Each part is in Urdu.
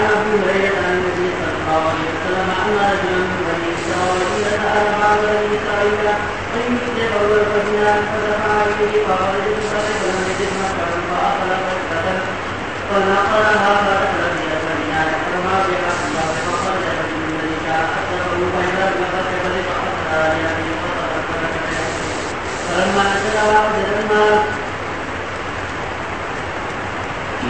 عن ابي هريره عن النبي صلى الله عليه وسلم ان رجلا من بني اسرائيل سال بعض بني اسرائيل ان يصدق الرجل فدفع اليه فخرج بصدق فلم يجد مكرا فاخذ فقتل فنقلها فدخل في اسدها فما بها فخرج رجل من ذلك اكثره فاذا بلغت فلق حتى ياتي فلما نزل وجد الماء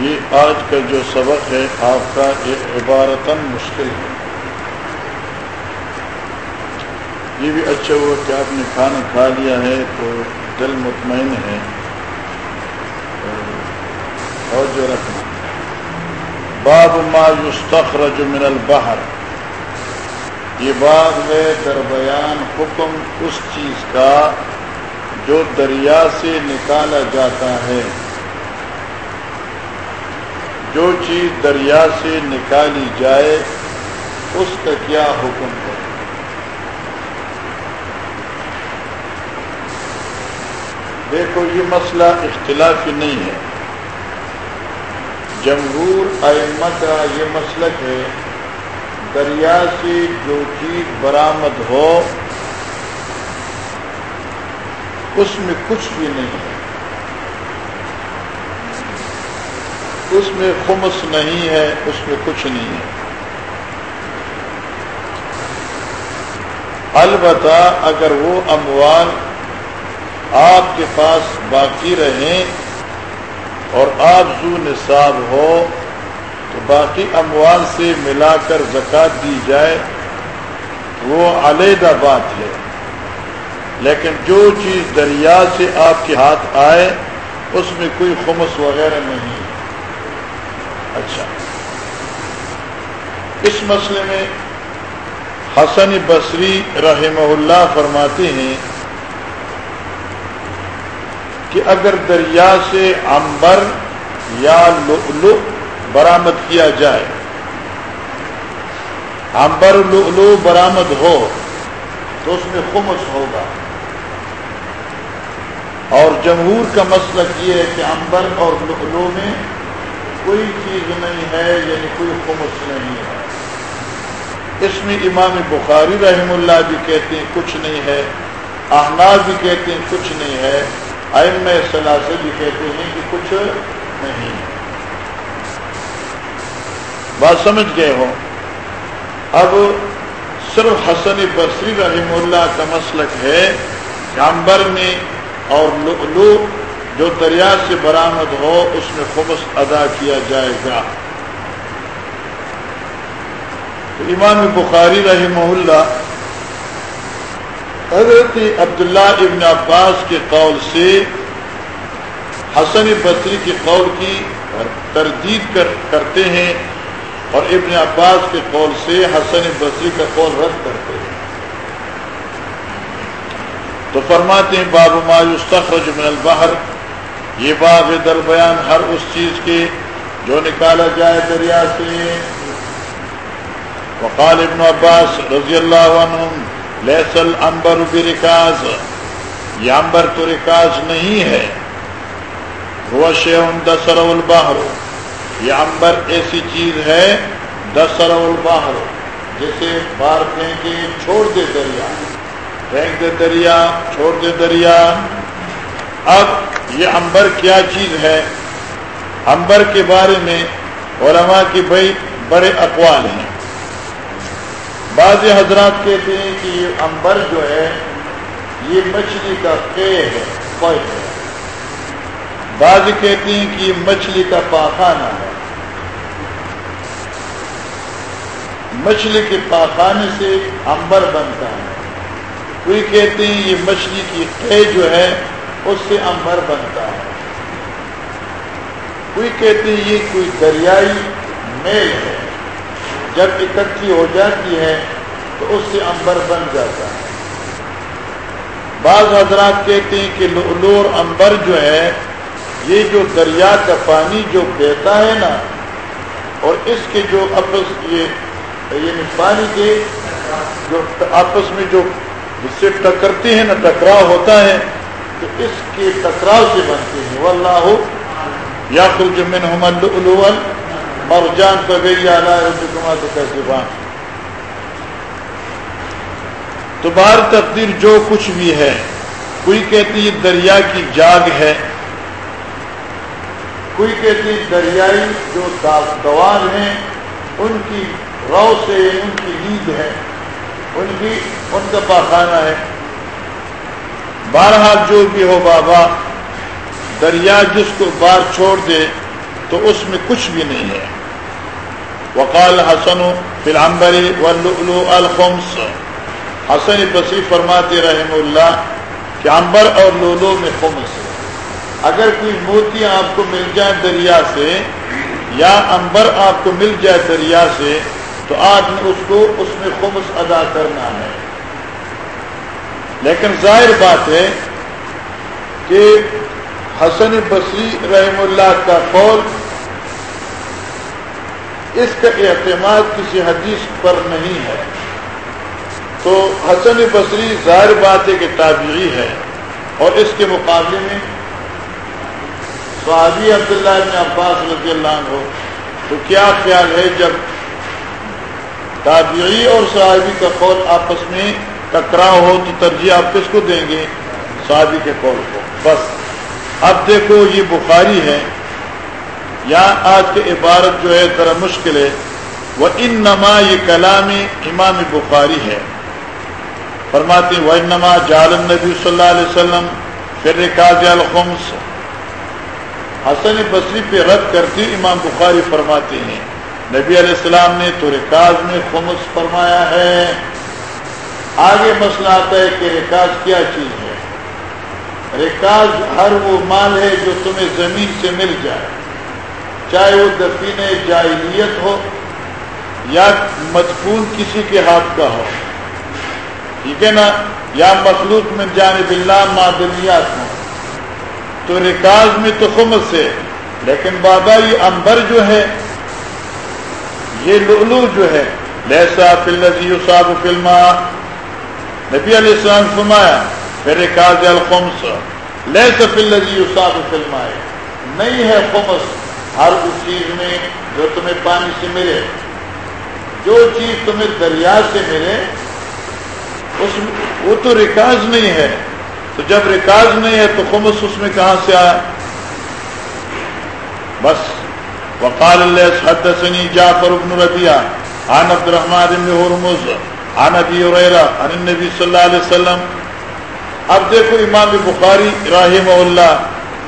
یہ آج کا جو سبق ہے، آپ کا یہ عبارتاً مشکل ہے۔ یہ بھی اچھا ہوا کہ آپ نے کھانا کھا لیا ہے تو دل مطمئن ہے۔ اور جو رکھنا۔ باب ما یستخرج من البحر۔ یہ باب ہے در بیان حکم اس چیز کا جو دریا سے نکالا جاتا ہے۔ جو چیز دریا سے نکالی جائے، اس کا کیا حکم ہے؟ دیکھو، یہ مسئلہ اختلافی نہیں ہے۔ جمہور ائمہ کا یہ مسلک ہے، دریا سے جو چیز برآمد ہو، اس میں کچھ بھی نہیں ہے۔ اس میں خمس نہیں ہے، اس میں کچھ نہیں ہے۔ البتہ اگر وہ اموال آپ کے پاس باقی رہیں اور آپ زو نصاب ہو، تو باقی اموال سے ملا کر زکات دی جائے، وہ علیحدہ بات ہے۔ لیکن جو چیز دریا سے آپ کے ہاتھ آئے، اس میں کوئی خمس وغیرہ نہیں۔ ہے اچھا۔ اس مسئلے میں حسن بصری رحمہ اللہ فرماتے ہیں کہ اگر دریا سے امبر یا لؤلؤ برآمد کیا جائے امبر لؤلؤ برآمد ہو تو اس میں خمس ہوگا۔ اور جمہور کا مسلک یہ ہے کہ امبر اور لؤلؤ میں کوئی چیز نہیں ہے یعنی کوئی خمس نہیں ہے۔ اس میں امام بخاری رحم اللہ بھی کہتے ہیں، کچھ نہیں ہے۔ احناف بھی کہتے ہیں، کچھ نہیں ہے۔ ام ثلاثے بھی کہتے ہیں کہ کچھ نہیں ہے۔ بات سمجھ گئے ہو؟ اب صرف حسن بصری رحم اللہ کا مسلک ہے۔ کامبر میں اور لؤلؤ جو دریا سے برآمد ہو، اس میں خبص ادا کیا جائے گا۔ امام بخاری رحمہ اللہ حضرت عبداللہ ابن عباس کے قول سے حسن بصری کے قول کی تردید کر، کرتے ہیں اور ابن عباس کے قول سے حسن بصری کا قول رد کرتے ہیں۔ تو فرماتے ہیں، باب ما یستخرج من البحر۔ یہ باب در بیان ہر اس چیز کے جو نکالا جائے دریا سے وقال ابن عباس رضی اللہ عنہ لیس الانبر برکاز۔ یہ انبر تو رکاز نہیں ہے۔ وہ شیون دسر البحر۔ یہ انبر ایسی چیز ہے، دسر البحر جیسے بار پھینکے چھوڑ دے دریا۔ پھینک دے دریا، چھوڑ دے دریا۔ اب یہ انبر کیا چیز ہے؟ انبر کے بارے میں علماء کی بھائی بڑے اقوال ہیں۔ بعض حضرات کہتے ہیں کہ یہ انبر جو ہے، یہ مچھلی کا قے ہے ہے۔ بعض کہتے ہیں کہ یہ مچھلی کا پاخانہ ہے۔ مچھلی کے پاخانے سے انبر بنتا ہے۔ کوئی کہتے ہیں یہ مچھلی کی قے جو ہے اس سے انبر بنتا ہے۔ کوئی کہتے یہ کوئی دریائی میل ہے۔ جب اکٹھی ہو جاتی ہے تو اس سے انبر بن جاتا ہے۔ بعض حضرات کہتے ہیں کہ لور انبر جو ہے، یہ جو دریا کا پانی جو بہتا ہے نا، اور اس کے جو آپس یہ یعنی پانی کے جو آپس میں جو جس سے ٹکرتے ہیں نا، ٹکراؤ ہوتا ہے تو اس کے ٹکراؤ سے بنتے ہیں۔ اللہ یا خرج منہم اللؤلؤ مرجان فبی علی ربکما تکذبان تو بار تقدیر جو کچھ بھی ہے، کوئی کہتی ہے دریا کی جاگ ہے۔ کوئی کہتی دریائی جو دوار ہیں، ان کی رو سے ان کی نیند ہے۔ ان کی ان کا پاخانہ ہے۔ بارہ جو بھی ہو بابا، دریا جس کو بار چھوڑ دے تو اس میں کچھ بھی نہیں ہے۔ وقال حسن فلامبری ولو الخمس۔ حسن بصری فرماتے رحم اللہ کہ امبر اور لولو میں خمس۔ اگر کوئی موتی آپ کو مل جائے دریا سے یا امبر آپ کو مل جائے دریا سے تو آپ نے اس کو، اس میں خمس ادا کرنا ہے۔ لیکن ظاہر بات ہے کہ حسن بصری رحم اللہ کا قول اس کا اعتماد کسی حدیث پر نہیں ہے۔ تو حسن بصری ظاہر بات ہے کہ تابعی ہے اور اس کے مقابلے میں صحابی عبداللہ ابن عباس رضی اللہ عنہ، تو کیا خیال ہے جب تابعی اور صحابی کا قول آپس میں ٹکراؤ ہو تو ترجیح آپ کس کو دیں گے؟ صحابی کے قول کو۔ بس۔ اب دیکھو یہ بخاری ہے۔ یا آج کی عبارت جو ہے ذرا مشکل ہے۔ وہ ان نما یہ کلام امام بخاری ہے۔ فرماتے وہ نما جال نبی صلی اللہ علیہ وسلم پھر قاض الخمس۔ حسن بصری پہ رد کرتی امام بخاری فرماتے ہیں، نبی علیہ السلام نے تو رکاز میں خمس فرمایا ہے۔ آگے مسئلہ آتا ہے کہ رکاز کیا چیز ہے۔ رکاز ہر وہ مال ہے جو تمہیں زمین سے مل جائے۔ چاہے وہ دفین جاہلیت ہو، یا مجبور کسی کے ہاتھ کا ہو۔ ٹھیک ہے نا؟ یا مخلوق میں جانب اللہ معدنیات ہوں۔ تو رکاز میں تو خمس ہے، لیکن بابا یہ امبر جو ہے، یہ لولو جو ہے لہسا فلزی صاحب فلما نبی علیہ السلام فرمایا پھر رکاز الخمس لہسا فلزی صاحب فلما نہیں ہے خمس ہر اس چیز میں جو تمہیں پانی سے ملے۔ جو چیز تمہیں دریا سے ملے، اس وہ تو رکاز نہیں ہے۔ تو جب ریکارڈ نہیں ہے، تو خمس اس میں کہاں سے آیا؟ بس۔ وقال اللہ حدثني جعفر بن ربيعه عن عبد الرحمن بن هرمز عن ابي هريره عن النبي صلى الله عليه وسلم۔ اب دیکھو امام بخاری رحمہ اللہ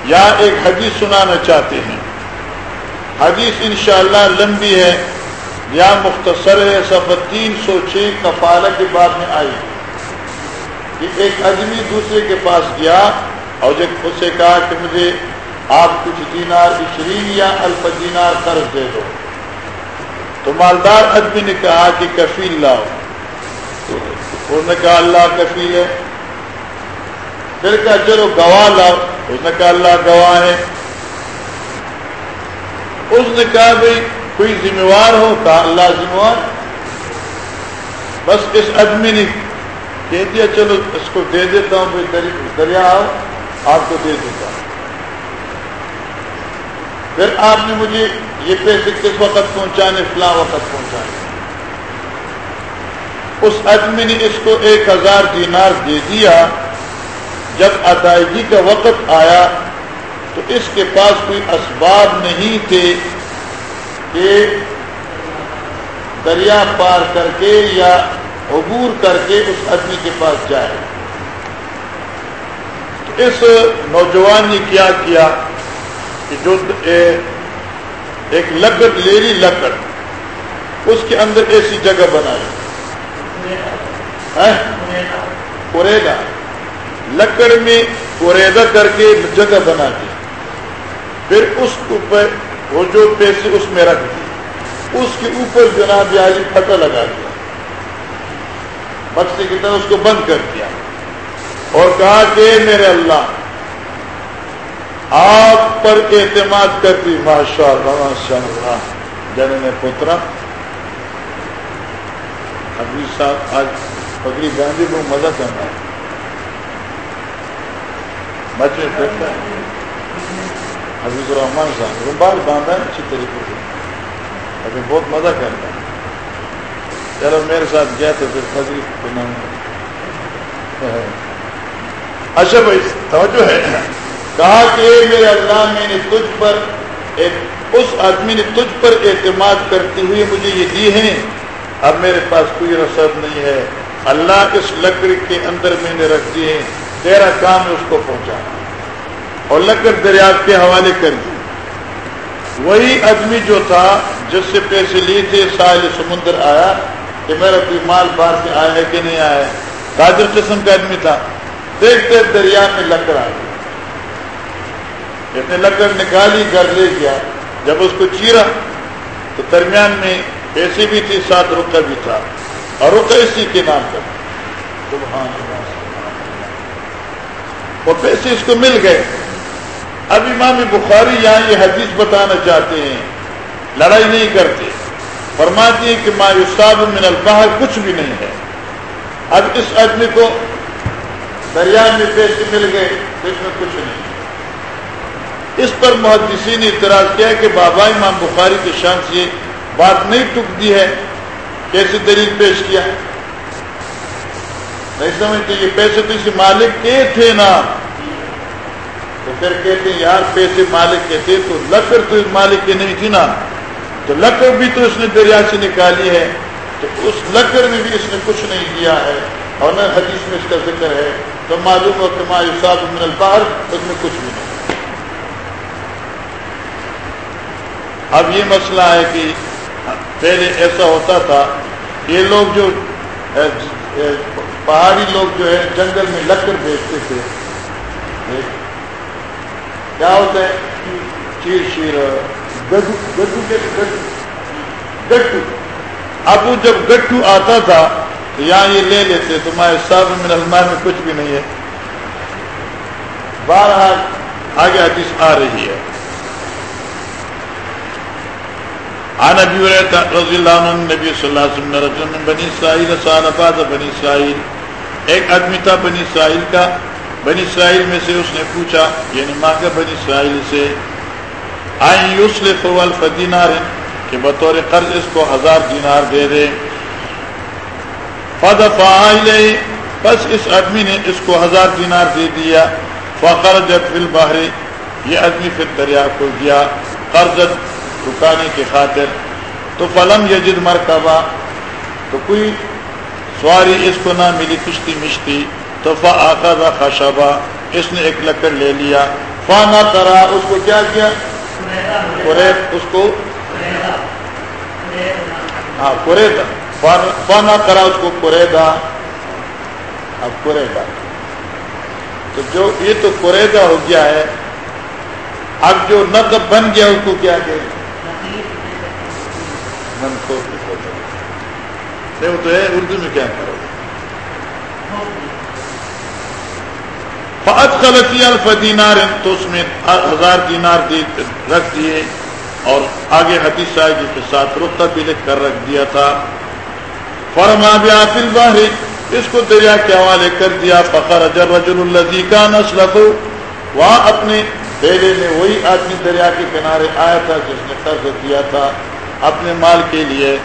یا ایک حدیث سنانا چاہتے ہیں۔ حدیث انشاءاللہ لمبی ہے، یا مختصر ہے، صفحہ تین سو چھ کفالہ کے بعد میں آئی۔ کہ ایک آدمی دوسرے کے پاس گیا اور جب اس سے کہا کہ مجھے آپ کچھ دینار عشرین یا الف دینار قرض دے دو۔ تو مالدار آدمی نے کہا کہ کفیل لاؤ۔ انہوں نے کہا اللہ کفیل ہے۔ پھر کہا چلو گواہ لاؤ۔ اس نے کہا اللہ گواہ ہے۔ اس نے کہا بھائی کوئی ذمہ وار ہو کہا اللہ ذمہ وار بس اس آدمی نے کہہ دیا۔ چلو اس کو دے دیتا ہوں بھائی دریا آؤ، آپ کو دے دیتا ہوں۔ پھر آپ نے مجھے یہ پیسے کس وقت پہنچانے، فلاں وقت پہنچانے۔ اس آدمی نے اس کو ایک ہزار دینار دے دیا۔ جب ادائیگی کا وقت آیا تو اس کے پاس کوئی اسباب نہیں تھے کہ دریا پار کر کے یا عبور کر کے اس آدمی کے پاس جائے۔ اس نوجوان نے کیا کیا کہ جو ایک لکڑ، لیری لکڑ، اس کے اندر ایسی جگہ بنائی۔ ہاں؟ کوریدا لکڑ میں کوریدا کر کے جگہ بنا دی۔ پھر اس اوپر وہ جو پیسے اس میں رکھ دی۔ اس کے اوپر جناب عالی پھٹا لگا دیا۔ بکسے کی طرح اس کو بند کر دیا۔ اور کہا کہ میرے اللہ، آپ پر اعتماد کر دی۔ ماشاء اللہ ماشاء اللہ جن نے پوترا ابھی صاحب، آج پگڑی گاندھی کو مزہ کرنا ہے۔ بچے پھرتا ہے۔ حفیظ الرحمان صاحب رومال باندھا ہے اچھی طریقے سے۔ ابھی بہت مزہ کرتا ہے۔ چلو میرے ساتھ گیا تو پھر فضری کے نام۔ اچھا بھائی، توجہ ہے۔ کہا کہ میرے اللہ، میں نے تجھ پر ایک، اس آدمی نے تجھ پر اعتماد کرتے ہوئے مجھے یہ دی ہیں۔ اب میرے پاس کوئی رسد نہیں ہے۔ اللہ اس لکڑی کے اندر میں نے رکھ دیے تیرا کام اس کو پہنچا۔ اور لکڑ دریافت کے حوالے کر دی۔ وہی آدمی جو تھا جس سے پیسے لیے تھے، ساحل سمندر آیا کہ میرا کوئی مال باہر سے آیا ہے کہ نہیں آیا ہے۔ تاجر قسم کا آدمی تھا۔ دیکھتے دریا میں لکڑ آ گئی۔ اتنے لکڑ نکالی، گھر لے گیا۔ جب اس کو چیرا تو درمیان میں پیسے بھی تھی، ساتھ رکا بھی تھا۔ اور رکا اسی کے نام پر۔ سبحان اللہ وہ پیسے اس کو مل گئے۔ اب امام بخاری یہاں یہ حدیث بتانا چاہتے ہیں۔ لڑائی نہیں کرتے۔ فرماتی ہیں کہ مایوساب من البحر کچھ بھی نہیں ہے۔ اب اس آدمی کو دریا میں پیسے مل گئے، اس میں کچھ نہیں۔ اس پر محدثین نے اعتراض کیا کہ بابا امام بخاری کی شان سے بات نہیں ٹک دی ہے کیسے دلیل پیش کیا نہیں سمجھتے یہ پیسے تو اسی مالک کے تھے نا۔ تو پھر کہتے ہیں یار پیسے مالک کے تھے تو لکڑ تو اس مالک کی نہیں تھی نا۔ تو لکڑ بھی تو اس نے دریا سے نکالی ہے۔ تو اس لکڑ میں بھی اس نے کچھ نہیں کیا ہے۔ اور نہ حدیث میں اس کا ذکر ہے۔ تو معلوم ہو کہ مایوساب من البار اس میں کچھ بھی نہیں۔ اب یہ مسئلہ ہے کہ پہلے ایسا ہوتا تھا، یہ لوگ جو پہاڑی لوگ جو ہے جنگل میں لکڑ بیچتے تھے۔ کیا ہوتا ہے؟ چیر شیر گڈو گڈو کے گٹو اب وہ جب گٹو آتا تھا، تو یہاں یہ لے لیتے، تو میں صاحب المار میں کچھ بھی نہیں ہے۔ بارہ آگے حدیث آ رہی ہے۔ عن ابي هريره رضي الله عنه النبي صلى الله عليه وسلم رجل من بني اسرائيل سال بعض بني اسرائيل ایک آدمی تھا بنی اسرائیل کا۔ بنی اسرائیل میں سے اس نے پوچھا یعنی مانگا بنی اسرائیل سے، آئیں یوسلف والفدینار کہ بطور قرض اس کو ہزار دینار دے دے فدفع الیہ بس اس آدمی نے اس کو ہزار دینار دے دیا۔ فخرجت فی البحر۔ یہ آدمی پھر دریا کو گیا۔ قرضت چکانے کی خاطر، تو فلم یجد مرکبہ، تو کوئی سواری اس کو نہ ملی کشتی مشتی، تو فاقا خشبہ، اس نے ایک لکڑ لے لیا۔ فانا کرا، اس کو کیا کیا؟ قریب، اس کو؟ ہاں قریدا فانا کرا، اس کو قریدا اب قریدا تو جو یہ تو قریدا ہو گیا ہے، اب جو نقب بن گیا، اس کو کیا؟ کہ وہ تو ہے اردو میں کیا کرو فعت غلطی الف دینار تو اس میں ہزار دینار دی رکھ دیے اور آگے حدیث صاحب کے ساتھ رخہ بھی لکھ کر رکھ دیا تھا فرما بیافل باہر اس کو دریا کے حوالے کر دیا۔ فخر اجر رجل الزی کا نسلف وہاں اپنے بیڑے میں وہی آدمی دریا کے کنارے آیا تھا جس نے قرض دیا تھا۔ اپنے مال کے لیے۔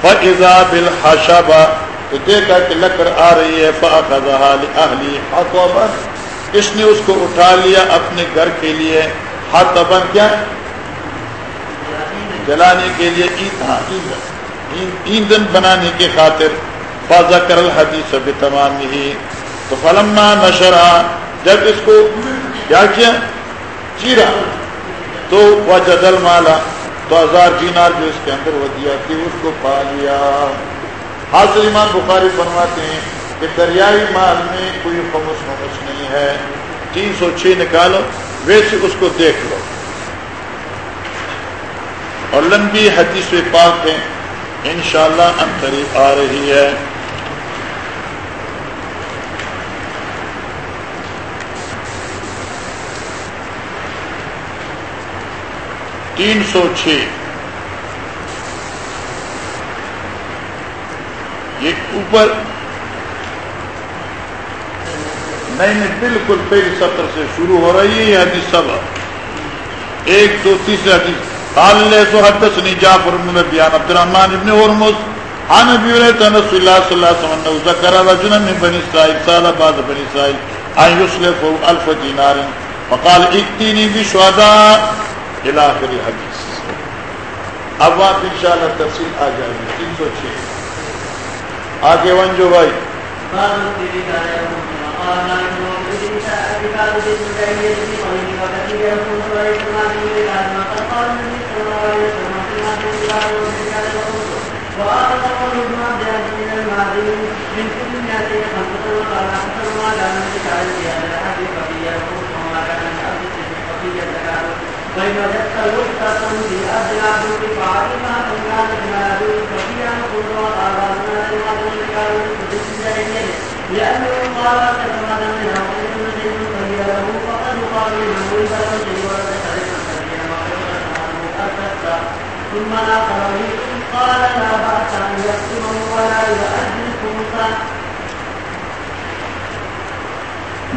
فضا بل ہاشابا تو دیکھا کہ لکڑ آ رہی ہے فاخلی اس نے اس کو اٹھا لیا اپنے گھر کے لیے۔ ہاتھ بن کیا؟ جلانے کے لیے، ایندھن ہاں، بنانے کی خاطر فاضا کرل حدیث اب تمام ہی تو فلما نشرا جب اس کو کیا کیا؟ چیرا۔ تو وہ جدل مالا تو ہزار دینار جو اس کے اندر وہ دیا تھی، اس کو پا لیا۔ حاصل ایمان بخاری بنواتے ہیں کہ دریائی مال میں کوئی خمس ممس نہیں ہے۔ تین سو چھ نکالو، ویسے اس کو دیکھ لو۔ اور لمبی حدیث پاک ہے، انشاءاللہ شاء قریب آ رہی ہے۔ تین سو چھ۔ یہ اوپر نہیں نہیں، بالکل پہلی سطر سے شروع ہو رہی ہے یہ حدیث سب۔ ایک دو تیسرے حدیث۔ قال لي حدثني جعفر بن بيان عبد الرحمن بن هرمز عن ابي هريره ان رسول الله صلى الله عليه وسلم ذكر رجلا من بني اسرائيل سال بعض بني اسرائيل ان يسلف الف دينار؟ فقال ائتني بشهداء الى اخر الحديث. اب آپ انشاءاللہ تفصیل آ جائے گی. تین سو چھ. آگے ون جو بھائی. لأنه قال تتمدى منها وإن شيء فهي له فقد قال له البلد ولد قال لا بأس أن يكتبه ولا يؤدي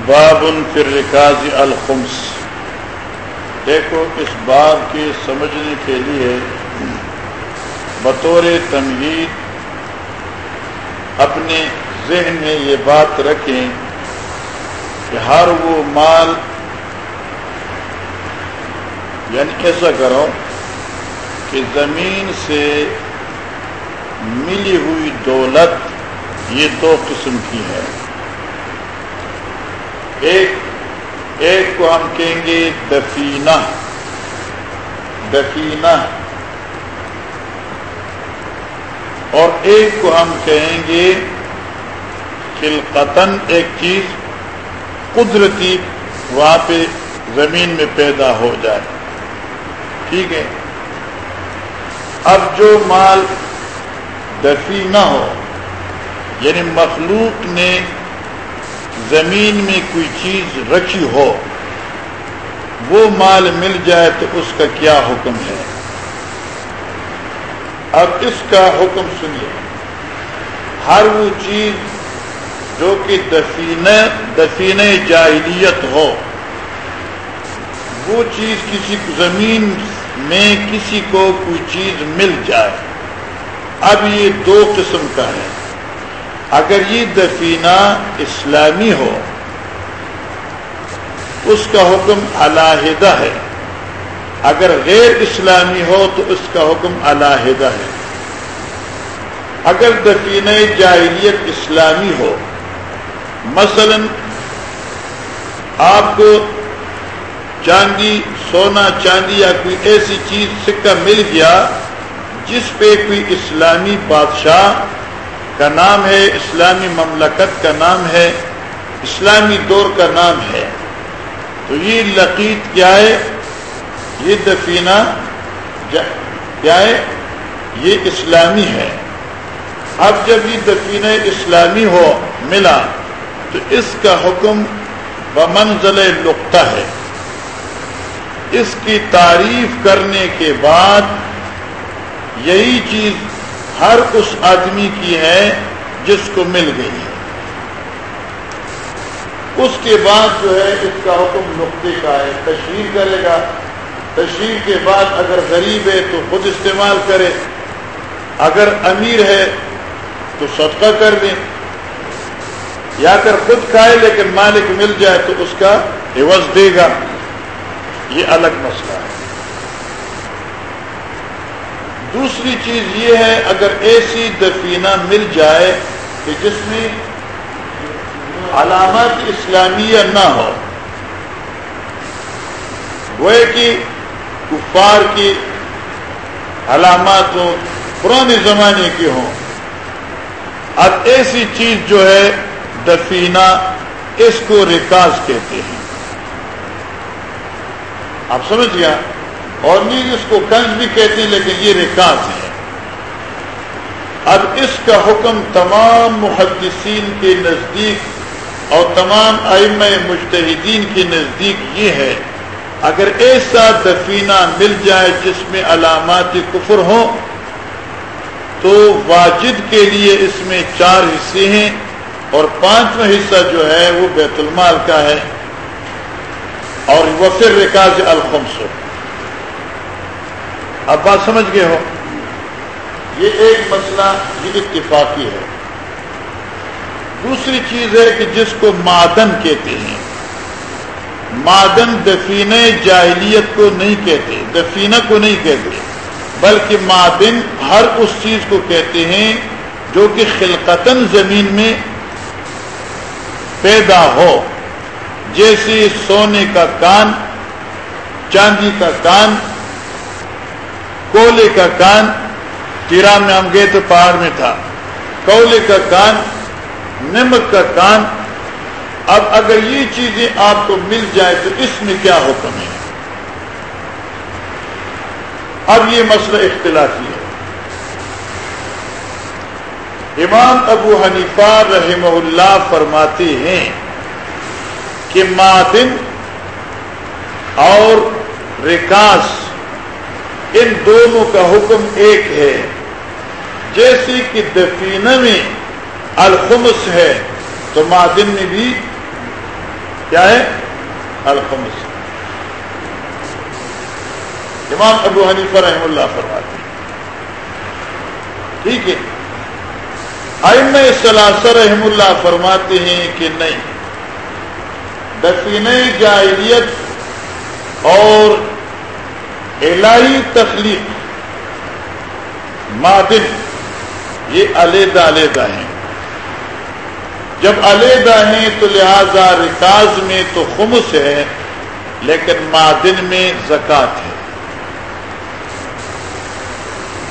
باب فی الرکاز الخمس دیکھو، اس باب کے سمجھنے کے لیے بطور تمہید اپنے ذہن میں یہ بات رکھیں کہ ہر وہ مال یعنی ایسا کرو کہ زمین سے ملی ہوئی دولت یہ دو قسم کی ہے۔ ایک ایک کو ہم کہیں گے دفینہ دفینہ۔ اور ایک کو ہم کہیں گے خلقتن ایک چیز قدرتی وہاں پہ زمین میں پیدا ہو جائے۔ ٹھیک ہے؟ اب جو مال دفی نہ ہو یعنی مخلوق نے زمین میں کوئی چیز رکھی ہو، وہ مال مل جائے تو اس کا کیا حکم ہے؟ اب اس کا حکم سنیے۔ ہر وہ چیز جو کہ دفین دفین جاہلیت ہو، وہ چیز کسی زمین میں کسی کو کوئی چیز مل جائے۔ اب یہ دو قسم کا ہے۔ اگر یہ دفینہ اسلامی ہو، اس کا حکم علاحدہ ہے۔ اگر غیر اسلامی ہو تو اس کا حکم علاحدہ ہے۔ اگر دفینہ جاہلیت اسلامی ہو، مثلا آپ کو چاندی، سونا چاندی یا کوئی ایسی چیز، سکہ مل گیا جس پہ کوئی اسلامی بادشاہ کا نام ہے اسلامی مملکت کا نام ہے، اسلامی دور کا نام ہے۔ تو یہ لقیت کیا ہے؟ یہ دفینہ کیا ہے؟ یہ اسلامی ہے۔ اب جب یہ دفینہ اسلامی ہو، ملا، تو اس کا حکم بمنزل نقطہ ہے۔ اس کی تعریف کرنے کے بعد یہی چیز ہر اس آدمی کی ہے جس کو مل گئی ہے۔ اس کے بعد جو ہے اس کا حکم نقطے کا ہے، تشہیر کرے گا۔ تشہیر کے بعد اگر غریب ہے تو خود استعمال کرے۔ اگر امیر ہے تو صدقہ کر دیں یا اگر خود کھائے لیکن مالک مل جائے تو اس کا عوض دے گا۔ یہ الگ مسئلہ ہے۔ دوسری چیز یہ ہے، اگر ایسی دفینہ مل جائے کہ جس میں علامات اسلامیہ نہ ہو وہ کہ کفار کی علامات ہو پرانے زمانے کی ہوں۔ اب ایسی چیز جو ہے، دفینہ اس کو ریکاز کہتے ہیں۔ آپ سمجھ گیا؟ اور نہیں اس کو کنز بھی کہتے ہیں، لیکن یہ ریکاز ہے اب اس کا حکم تمام محدثین کے نزدیک اور تمام ائمہ مجتہدین کے نزدیک یہ ہے، اگر ایسا دفینہ مل جائے جس میں علامات کفر ہوں، تو واجد کے لیے اس میں چار حصے ہیں اور پانچواں حصہ جو ہے وہ بیت المال کا ہے۔ اور وہ پھر رکاز الخمس اب بات سمجھ گئے ہو؟ یہ ایک مسئلہ یہ اتفاقی ہے۔ دوسری چیز ہے کہ جس کو معدن کہتے ہیں۔ معدن دفین جاہلیت کو نہیں کہتے، دفینہ کو نہیں کہتے، بلکہ معدن ہر اس چیز کو کہتے ہیں جو کہ خلقتاً زمین میں پیدا ہو۔ جیسے سونے کا کان، چاندی کا کان کولے کا کان تیرا میں ہم گئے تو پہاڑ میں تھا۔ کولے کا کان، نمک کا کان۔ اب اگر یہ چیزیں آپ کو مل جائے تو اس میں کیا حکم ہے؟ اب یہ مسئلہ اختلافی ہے۔ امام ابو حنیفہ رحمہ اللہ فرماتے ہیں کہ معدن اور رکاس ان دونوں کا حکم ایک ہے۔ جیسے کہ دفینہ میں الخمس ہے، تو معدن میں بھی کیا ہے؟ الخمس۔ امام ابو حنیفہ رحم اللہ فرماتے ہیں۔ ٹھیک ہے۔ ائم سلاسر رحم اللہ فرماتے ہیں کہ نہیں۔ دفین جاہلیت اور الہی تخلیق معدن یہ علیحدہ علیحدہ ہیں۔ جب علیحدہ ہیں تو لہذا رکاز میں تو خمس ہے، لیکن معدن میں زکات ہے۔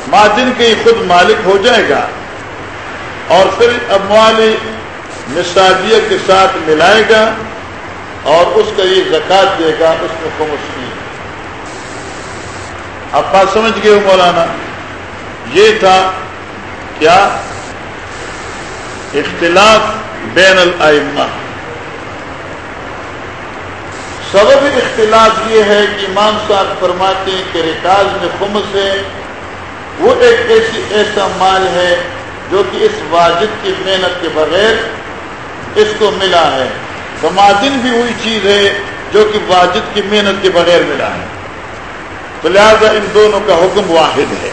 معدن کے خود مالک ہو جائے گا، اور پھر اموال نصابیہ کے ساتھ ملائے گا، اور اس کا یہ زکات دے گا، اس میں خمس نہیں۔ اب بات سمجھ گئے ہو مولانا۔ یہ تھا کیا؟ اختلاف بین الائمہ۔ سبب اختلاف یہ ہے کہ امام صاحب فرماتے ہیں کہ ریکاز میں خمس ہے۔ وہ ایک ایسی ایسا مال ہے جو کہ اس واجد کی محنت کے بغیر اس کو ملا ہے۔ کمادن بھی وہی چیز ہے جو کہ واجد کی محنت کے بغیر ملا ہے۔ تو لہذا ان دونوں کا حکم واحد ہے۔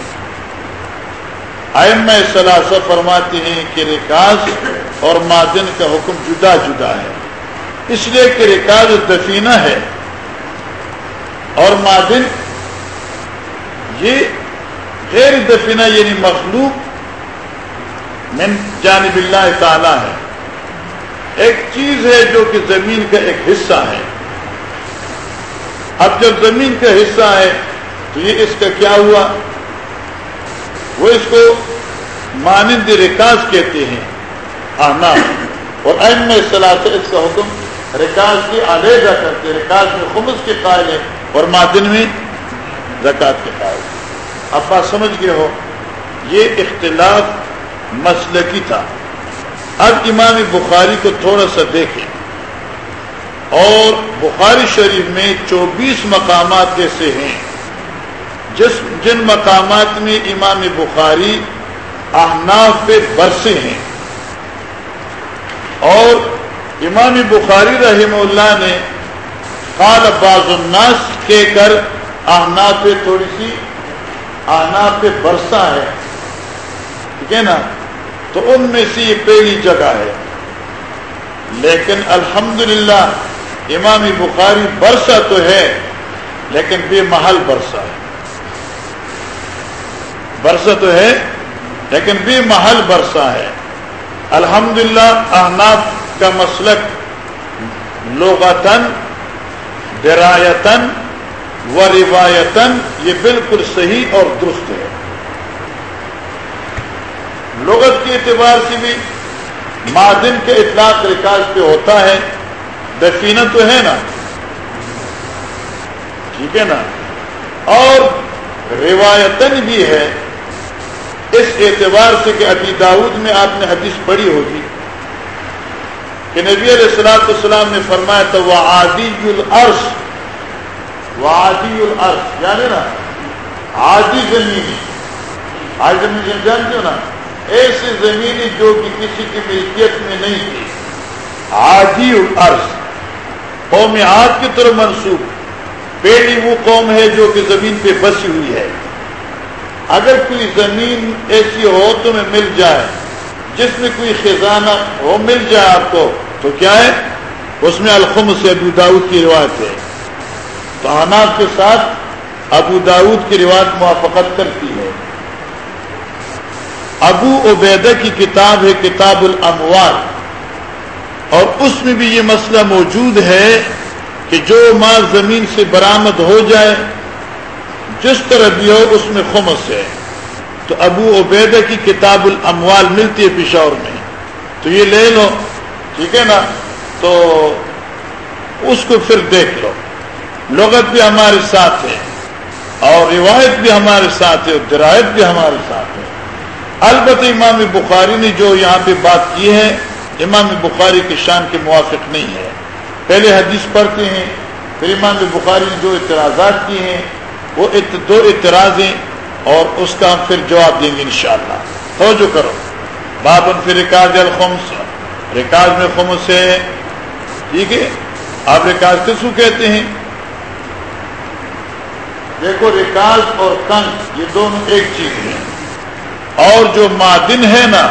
ائم ثلاثہ فرماتے ہیں کہ ریکاز اور معدن کا حکم جدا جدا ہے۔ اس لیے کہ ریکاز دفینہ ہے۔ اور معدن یہ غیر دفینہ یعنی مخلوق من جانب اللہ تعالی ہے۔ ایک چیز ہے جو کہ زمین کا ایک حصہ ہے۔ اب جب زمین کا حصہ ہے تو یہ اس کا کیا ہوا؟ وہ اس کو مانند ریکاز کہتے ہیں، آنا۔ اور این میں صلاح اس کا حکم ریکاز کی علیحدہ کرتے ریکاز میں خمس کے قائل ہے اور معدن میں زکات کے قائل اب بات سمجھ گئے ہو، یہ اختلاف مسلکی تھا۔ اب امام بخاری کو تھوڑا سا دیکھیں۔ اور بخاری شریف میں چوبیس مقامات ایسے ہیں۔ جس جن مقامات میں امام بخاری احناف پہ برسے ہیں۔ اور امام بخاری رحم اللہ نے قال بعض الناس کہہ کر احناف پہ تھوڑی سی احناف پہ برسا ہے۔ ٹھیک ہے نا؟ تو ان میں سے یہ پہلی جگہ ہے۔ لیکن الحمدللہ امام بخاری برسا تو ہے، لیکن بے محل برسا ہے۔ برسا تو ہے، لیکن بھی محل برسا ہے۔ الحمدللہ احناف کا مسلک لوگاتن درایتن و روایتن یہ بالکل صحیح اور درست ہے۔ لغت کے اعتبار سے بھی معدن کے اطلاق رکاز پہ ہوتا ہے۔ دفینہ تو ہے نا۔ ٹھیک ہے نا۔ اور روایتن بھی ہے۔ اس اعتبار سے کہ ابی داود میں آپ نے حدیث پڑھی ہوگی کہ نبی علیہ السلام السلام نے فرمایا تو وہ عادی العرش وہ عادی العرش جانے نا؟ عادی زمینی آج زمین جانتے ہو نا؟ ایسی زمینی جو کہ کسی کی ملکیت میں نہیں تھی۔ عادی العرش، قوم عاد کی طرف منسوخ پہلی وہ قوم ہے جو کہ زمین پہ بسی ہوئی ہے۔ اگر کوئی زمین ایسی ہو تمہیں مل جائے، جس میں کوئی خزانہ ہو، مل جائے آپ کو، تو کیا ہے؟ اس میں الخم سے ابو داود کی روایت ہے۔ تو اناف کے ساتھ ابو داود کی روایت موافقت کرتی ہے۔ ابو عبیدہ کی کتاب ہے کتاب الاموال۔ اور اس میں بھی یہ مسئلہ موجود ہے کہ جو مال زمین سے برآمد ہو جائے جس طرح بھی ہو، اس میں خمس ہے۔ تو ابو عبیدہ کی کتاب الاموال ملتی ہے پشاور میں۔ تو یہ لے لو، ٹھیک ہے نا؟ تو اس کو پھر دیکھ لو۔ لغت بھی ہمارے ساتھ ہے، اور روایت بھی ہمارے ساتھ ہے، اور درایت بھی ہمارے ساتھ ہے۔ البتہ امام بخاری نے جو یہاں پہ بات کی ہے، امام بخاری کی شان کے موافق نہیں ہے۔ پہلے حدیث پڑھتے ہیں، پھر امام بخاری نے جو اعتراضات کیے ہیں وہ دو اعتراض ہیں اور اس کا ہم پھر جواب دیں گے انشاءاللہ۔ توجہ کرو۔ بابن پھر ریکارڈ الخمس۔ ریکارڈ میں خمس ہے ٹھیک ہے؟ آپ ریکارڈ کس کو کہتے ہیں؟ دیکھو ریکارڈ اور کنگ یہ دونوں ایک چیز ہیں۔ اور جو معدن ہے نا،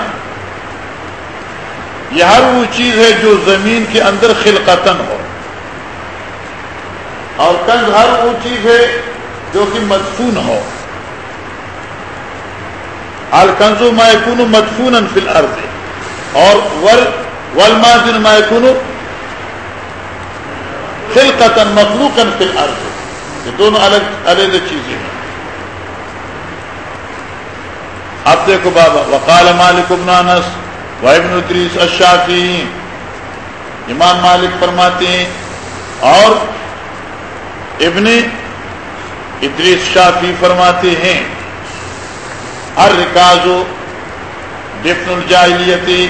یہ ہر وہ چیز ہے جو زمین کے اندر خلقتن ہو۔ اور کنز ہر وہ چیز ہے جو کہ مدفون ہو۔ الکنز مائکون مدفون فل ارض اور ول ولمادن مائکون خلقتن مخلوقن فل ارض یہ دونوں الگ الگ چیزیں ہیں۔ اب دیکھو بابا، وقال مالک ابن انس و ابن ادریس الشافی امام مالک فرماتے ہیں، اور ابن ادریس شافی فرماتے ہیں، ہر رکاز دفن الجاہلیتی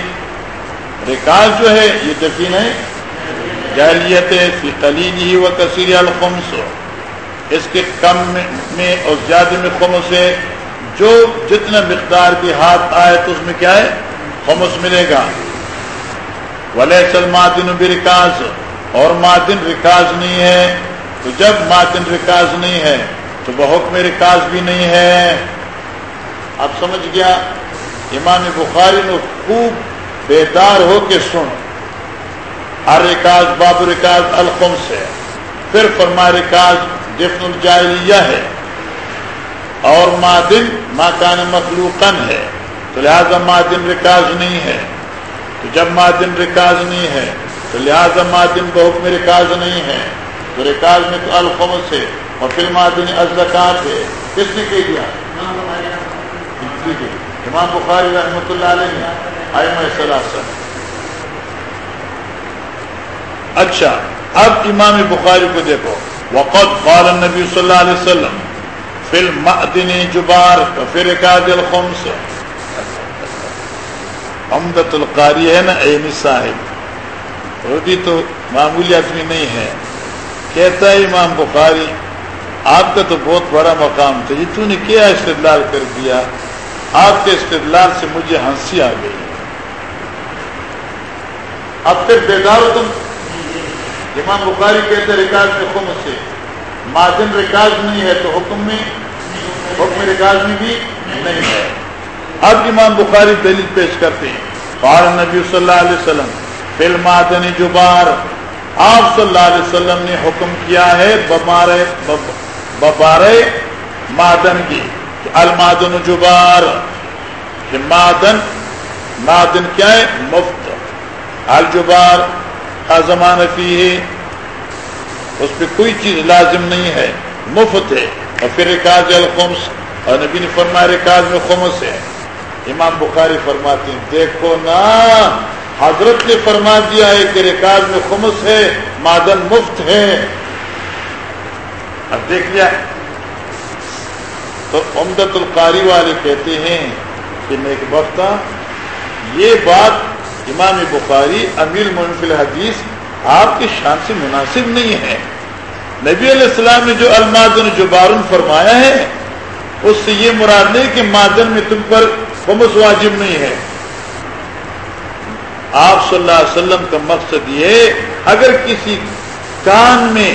رکاز جو ہے، یہ دفن ہے، جاہلیت فی قلیل ہی و کثیر الخمس، اس کے کم میں اور زیادہ میں خمس ہے، جو جتنا مقدار کے ہاتھ آئے تو اس میں کیا ہے؟ خمس ملے گا۔ ولی چل مادن برکاز اور مادن رکاز نہیں ہے، تو جب مادن رکاز نہیں ہے تو بحکم رکاز بھی نہیں ہے۔ اب سمجھ گیا؟ امام بخاری نے خوب بیدار ہو کے سن۔ ہر رکاز باب رکاز القم سے۔ پھر فرما رکاز جفن الجاہلیہ ہے۔ اور مادن ماکان مخلوقن ہے۔ تو لہذا مادن رکاز نہیں ہے۔ تو جب مادن رکاز نہیں ہے، تو لہذا مادن بحکم رکاز نہیں ہے۔ تو رکاز میں تو الخمس ہے اور پھر مادن ازلکات ہے۔ کس نے کہہ دیا؟ امام بخاری رحمۃ اللہ علیہ نے۔ آئم اچھا اب امام بخاری کو دیکھو۔ وقت قال النبی صلی اللہ علیہ وسلم فل مدنی جبار پھر دل خمس امدت القاری ہے نا عین صاحب۔ روٹی تو معمولی آدمی نہیں ہے۔ کہتا ہے امام بخاری، آپ کا تو بہت بڑا مقام تھا جی تو نے کیا استدلال کر دیا؟ آپ کے استدلال سے مجھے ہنسی آ گئی۔ اب پھر بیدار ہو تم؟ امام بخاری کہتے ریکارڈ میں خم سے۔ مادن ریکارڈ نہیں ہے تو حکم میں، حکم رکاز میں بھی نہیں ہے۔ اب امام بخاری دلیل پیش کرتے ہیں۔ قال نبی صلی اللہ علیہ وسلم فل مادن جبار آپ صلی اللہ علیہ وسلم نے حکم کیا ہے بمارے ببارے مادن کی المادن جبار۔ کہ مادن مادن کیا ہے؟ مفت۔ الجبار زمان فی ہے۔ اس پہ کوئی چیز لازم نہیں ہے۔ مفت ہے۔ اور پھر رکاز الخمس۔ اور نبی نے فرمایا رکاز میں خمس ہے۔ امام بخاری فرماتے ہیں، دیکھو نا۔ حضرت نے فرما دیا ہے کہ رکاز میں خمس ہے مادن مفت ہے۔ اب دیکھ لیا۔ تو امدت القاری والے کہتے ہیں کہ نیک بختہ یہ بات امام بخاری، امیر منفل حدیث آپ کی شان سے مناسب نہیں ہے۔ نبی علیہ السلام نے جو المادن جو بارن فرمایا ہے، اس سے یہ مراد نہیں کہ مادن میں تم پر خمس واجب نہیں ہے۔ آپ صلی اللہ علیہ وسلم کا مقصد یہ اگر کسی کان میں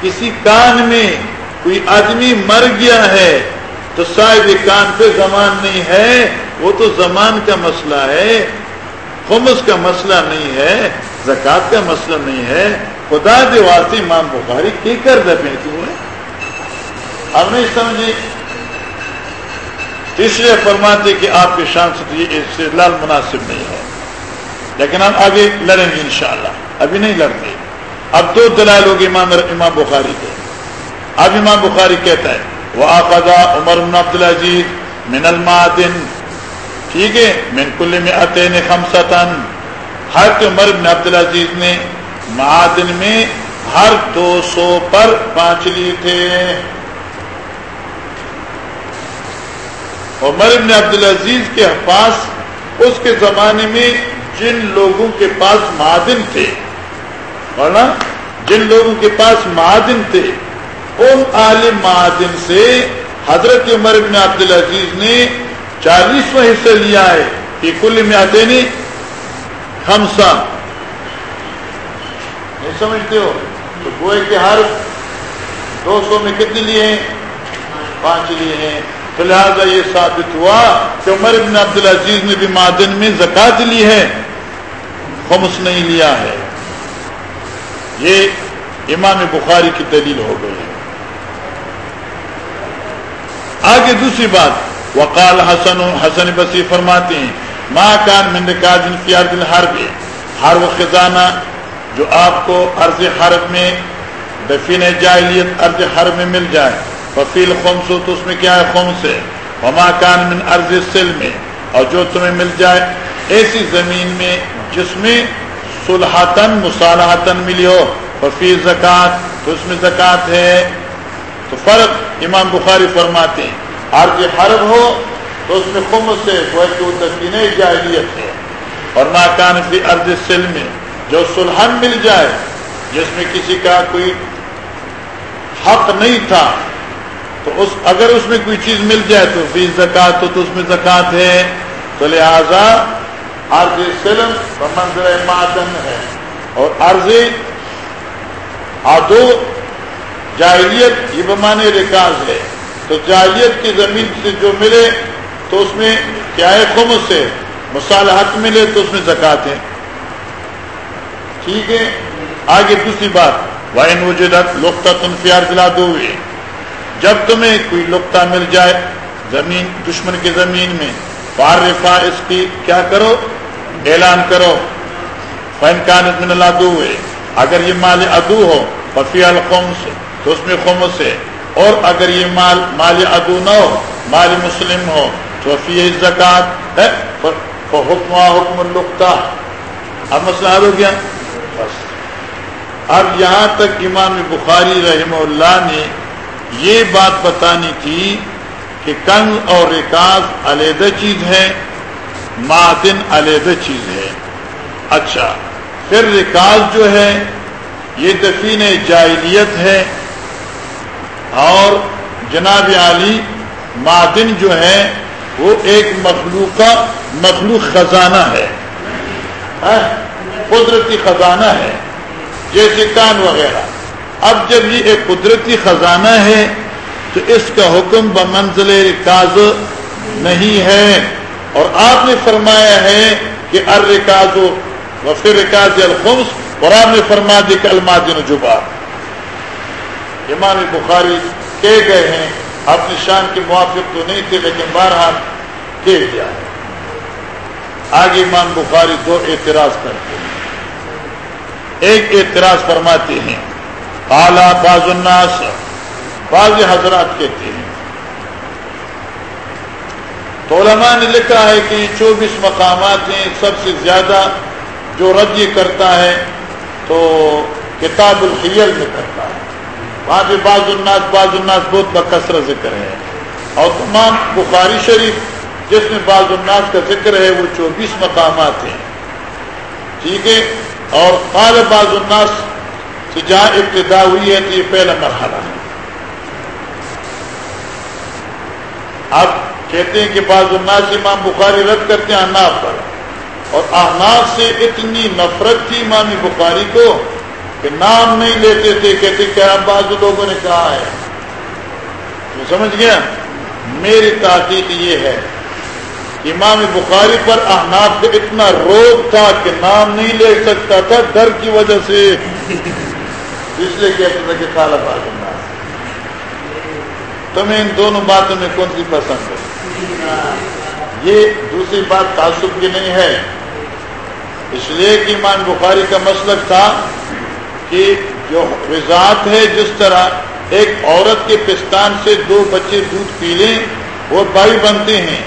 کسی کان میں کوئی آدمی مر گیا ہے تو صاحب کان پہ زمان نہیں ہے، وہ تو زمان کا مسئلہ ہے، خمس کا مسئلہ نہیں ہے زکات کا مسئلہ نہیں ہے۔ خدا دیواسی امام بخاری کی کر دے کیوں ہے اب نہیں سمجھے؟ اس لیے فرماتے کہ آپ کی شان سے یہ مناسب نہیں ہے۔ لیکن ہم آگے لڑیں گے انشاءاللہ۔ ابھی نہیں لڑتے۔ اب دو دلائل ہوگی امام امام بخاری کے۔ اب امام بخاری کہتا ہے وہ آقا عمر بن عبد العزیز من المعدن ٹھیک ہے، من کل میں عطین خمسطن ہر عمر بن عبد العزیز نے معدن میں ہر دو سو پر پانچ لیے تھے۔ عمر بن عبد العزیز کے پاس اس کے زمانے میں جن لوگوں کے پاس معدن تھے، ورنہ جن لوگوں کے پاس معدن تھے، ان عالم معدن سے حضرت عمر بن عبد العزیز نے چالیسواں حصہ لیا ہے کہ کل میں آتے نہیں ہمسا نہیں سمجھتے ہو؟ تو گوئے کہ ہر دو سو میں کتنے لیے ہیں؟ پانچ لیے ہیں۔ لہٰذا یہ ثابت ہوا کہ عمر بن عبد العزیز نے بھی معدن میں زکات لی ہے، خمس نہیں لیا ہے۔ یہ امام بخاری کی دلیل ہو گئی ہے۔ آگے دوسری بات، وقال حسن حسن بسی فرماتے ہیں ماں کان مند کاجن کی ارد حرب ہر وہ خزانہ جو آپ کو عرض حرب میں دفین جاہلیت ارض حرب میں مل جائے۔ وفیل خمس ہو تو اس میں کیا ہے؟ خمس ہے۔ وما کان من ارض سل میں اور جو تمہیں مل جائے ایسی زمین میں جس میں سلحتن مصالحتن ملی ہو وفی زکات، تو اس میں زکات ہے۔ تو فرق امام بخاری فرماتے ہیں۔ عرض حرب ہو تو اس میں خمس ہے، وہ دفین جاہلیت ہے۔ اور ماکان فی ارض سل میں جو سلحن مل جائے، جس میں کسی کا کوئی حق نہیں تھا تو اس اگر اس میں کوئی چیز مل جائے تو فی زکات تو, تو اس میں زکات ہے۔ تو لہذا عرض سلم منظر معدن ہے۔ اور عرض آدو جاہلیت یہ بمانے رکاز ہے۔ تو جاہلیت کی زمین سے جو ملے تو اس میں کیا ہے خم سے مصالحت ملے تو اس میں زکات ہے۔ ٹھیک ہے؟ آگے دوسری بات۔ وائن وجودت لوکتا تنفیار دلا دو ہوئے جب تمہیں کوئی لقطہ مل جائے زمین، دشمن کی زمین میں بار رفا اس کی کیا کرو؟ اعلان کرو۔ فین کانت من اللہ دو ہوئے اگر یہ مال ادو ہو ففی القوم سے تو اس میں قوم سے اور اگر یہ مال مال ادو نہ ہو، مال مسلم ہو، تو فی زکات ہے۔ حکم حکم القتا اب مسئلہ حل ہو گیا۔ بس۔ اب یہاں تک امام بخاری رحمہ اللہ نے یہ بات بتانی تھی کہ کنگ اور ریکاز علیحدہ چیز ہے معدن علیحدہ چیز ہے۔ اچھا پھر ریکاز جو ہے، یہ دفین جاہلیت ہے۔ اور جناب علی معدن جو ہے، وہ ایک مخلوق کا مخلوق خزانہ ہے۔ ہاں، قدرتی خزانہ ہے، جیسے کان وغیرہ۔ اب جب یہ ایک قدرتی خزانہ ہے تو اس کا حکم بمنزل رکاز نہیں ہے۔ اور آپ نے فرمایا ہے کہ ارکاز و پھر رکاز الخمس اور آپ نے فرما دی کہ المادن جبا۔ امام بخاری کہہ گئے ہیں اپنی شان کے موافق تو نہیں تھے، لیکن بہرحال کہہ دیا۔ ہے آگے امام بخاری دو اعتراض کرتے ہیں۔ ایک اعتراض فرماتے ہیں۔ اعلیٰ باز الناس، بعض حضرات کہتے ہیں تو علماء نے لکھا ہے کہ چوبیس مقامات ہیں، سب سے زیادہ جو رد یہ کرتا ہے تو کتاب الخیل میں کرتا ہے۔ وہاں پہ بعض الناس بعض الناس بہت بکثر ذکر ہے۔ اور تمام بخاری شریف، جس میں بعض الناس کا ذکر ہے، وہ چوبیس مقامات ہیں۔ ٹھیک ہے؟ اور قال بعض الناس کہ جہاں ابتدا ہوئی ہے تو یہ پہلا مرحلہ ہے۔ آپ کہتے ہیں کہ بعض الناس امام بخاری رد کرتے ہیں احناف پر۔ اور احناف سے اتنی نفرت تھی امام بخاری کو کہ نام نہیں لیتے تھے، کہتے کیا بعض لوگوں نے کہا ہے۔ تو سمجھ گیا؟ میری تحقیق یہ ہے امام بخاری پر احناف کا اتنا روگ تھا کہ نام نہیں لے سکتا تھا، ڈر کی وجہ سے۔ اس لیے کہتے کہ کالا بات تمہیں ان دونوں باتوں میں کون سی پسند ہے؟ یہ دوسری بات تعصب کی نہیں ہے۔ اس لیے کہ امام بخاری کا مسلک تھا کہ جو رضاعت ہے جس طرح ایک عورت کے پستان سے دو بچے دودھ پی لیں، وہ بائی بنتے ہیں۔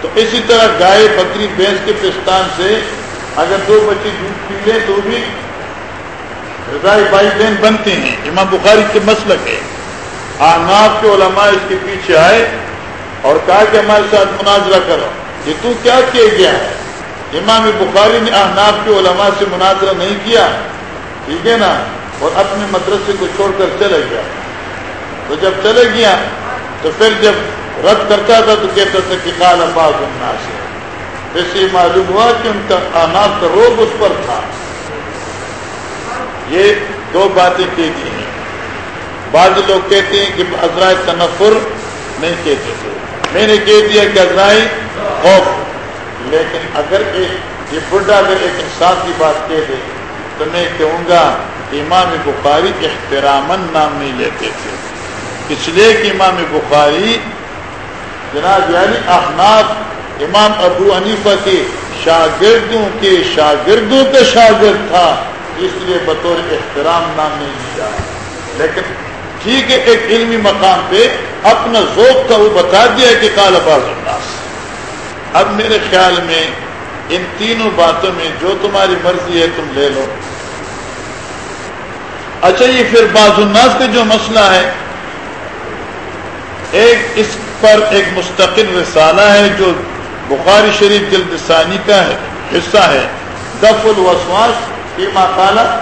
تو اسی طرح گائے، بکری، بھینس کے پستان سے اگر دو بچے دودھ پی لیں تو بھی رضائی بھائی بہن بنتے ہیں، امام بخاری کے مسلک ہے آناب کے علماء اس کے پیچھے آئے اور کہا کہ ہمارے ساتھ مناظرہ کرو۔ یہ تو کیا کیا گیا ہے؟ امام بخاری نے احناف کے علماء سے مناظرہ نہیں کیا۔ ٹھیک ہے نا؟ اور اپنے مدرسے کو چھوڑ کر چلے گیا۔ تو جب چلے گیا، تو پھر جب رد کرتا تھا تو کہتا تھا کہ کال اباز الناس۔ ہے ویسے معلوم ہوا کہ ان کا آناب کا روگ اس پر تھا۔ یہ دو باتیں کہتی ہیں۔ بعض لوگ کہتے ہیں کہ ازرائے تنفر نہیں کہتے تھے۔ میں نے کہہ دیا کہ ازرائے خوف۔ لیکن اگر ایک یہ بڈھا اگر ایک انصاف کی بات کہہ دے، تو میں کہوں گا امام بخاری احترامن نام نہیں لیتے تھے۔ اس لیے کہ امام بخاری جناب یعنی احناف امام ابو حنیفہ کے شاگردوں کے شاگردوں کے شاگرد تھا۔ اس لیے بطور احترام نام نہیں لیا۔ لیکن ٹھیک ہے، ایک علمی مقام پہ اپنا ذوق کا وہ بتا دیا کہ کال اباز الناس۔ اب میرے خیال میں ان تینوں باتوں میں جو تمہاری مرضی ہے تم لے لو۔ اچھا یہ پھر باز الناس کا جو مسئلہ ہے، ایک اس پر ایک مستقل رسالہ ہے جو بخاری شریف جلد ثانی کا ہے، حصہ ہے۔ دف الوسواس کی ماکالہ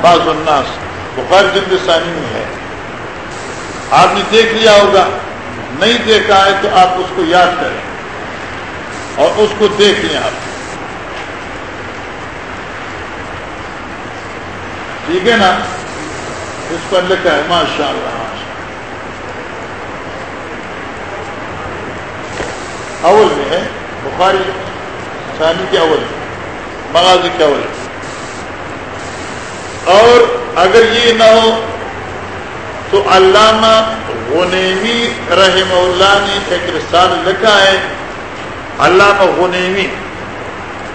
باز الناس، بخاری جلد ثانی میں ہے۔ آپ نے دیکھ لیا ہوگا، نہیں دیکھا ہے تو آپ اس کو یاد کریں۔ اور اس کو دیکھ لیں آپ۔ ٹھیک ہے نا؟ اس پر لکھا ہے ماشاء اللہ اول میں ہے، بخاری ثانی کے اول، مغازی کے اول۔ اور اگر یہ نہ ہو، تو علامہ غنیمی رحم اللہ نے ایک رسال لکھا ہے، علامہ غنیمی،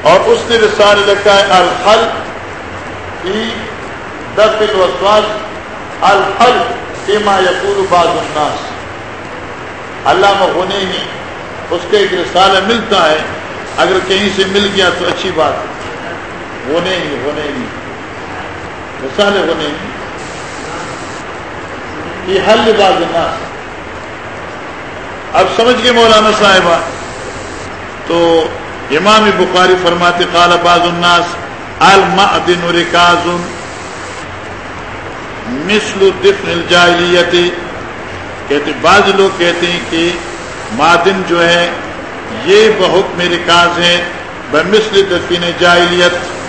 اور اس نے رسال لکھا ہے، الحل فی دف الوسواس، الحل فیما یقول بعض الناس۔ علامہ غنیمی، اس کے ایک رسالہ ملتا ہے، اگر کہیں سے مل گیا تو اچھی بات۔ ہے وہ نہیں وہ یہ حل باز الناس۔ اب سمجھ گئے مولانا صاحبہ؟ تو امام بخاری فرماتے، قال باز الناس، المعدن رکاز مثل دفن الجاہلیت۔ کہتے، بعض لوگ کہتے ہیں کہ معدن جو ہے، یہ بہت میرے کاز ہے بمثل دفین جاہلیت۔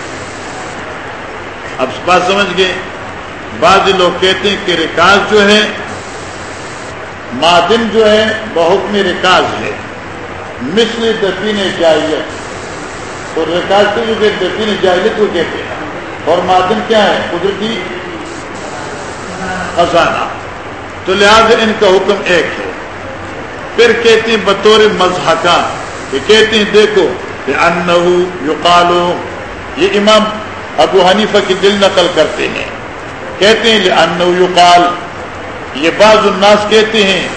اب بات سمجھ گئے۔ بعض لوگ کہتے ہیں کہ رکاز جو ہے معدن جو ہے، بہت میں رکاز ہے۔ مثل دفین جاہلیت۔ تو رکاز کو جو دفین جاہلیت کو کہتے ہیں۔ اور معدن کیا ہے؟ قدرتی خزانہ۔ تو لہٰذا ان کا حکم ایک ہے۔ پھر کہتے ہیں بطور مذہقہ یہ کہتے ہیں دیکھو کہ انہو یقالو، یہ امام ابو حنیفہ کی دل نقل کرتے ہیں۔ کہتے ہیں انہو یقال، یہ بعض الناس کہتے ہیں،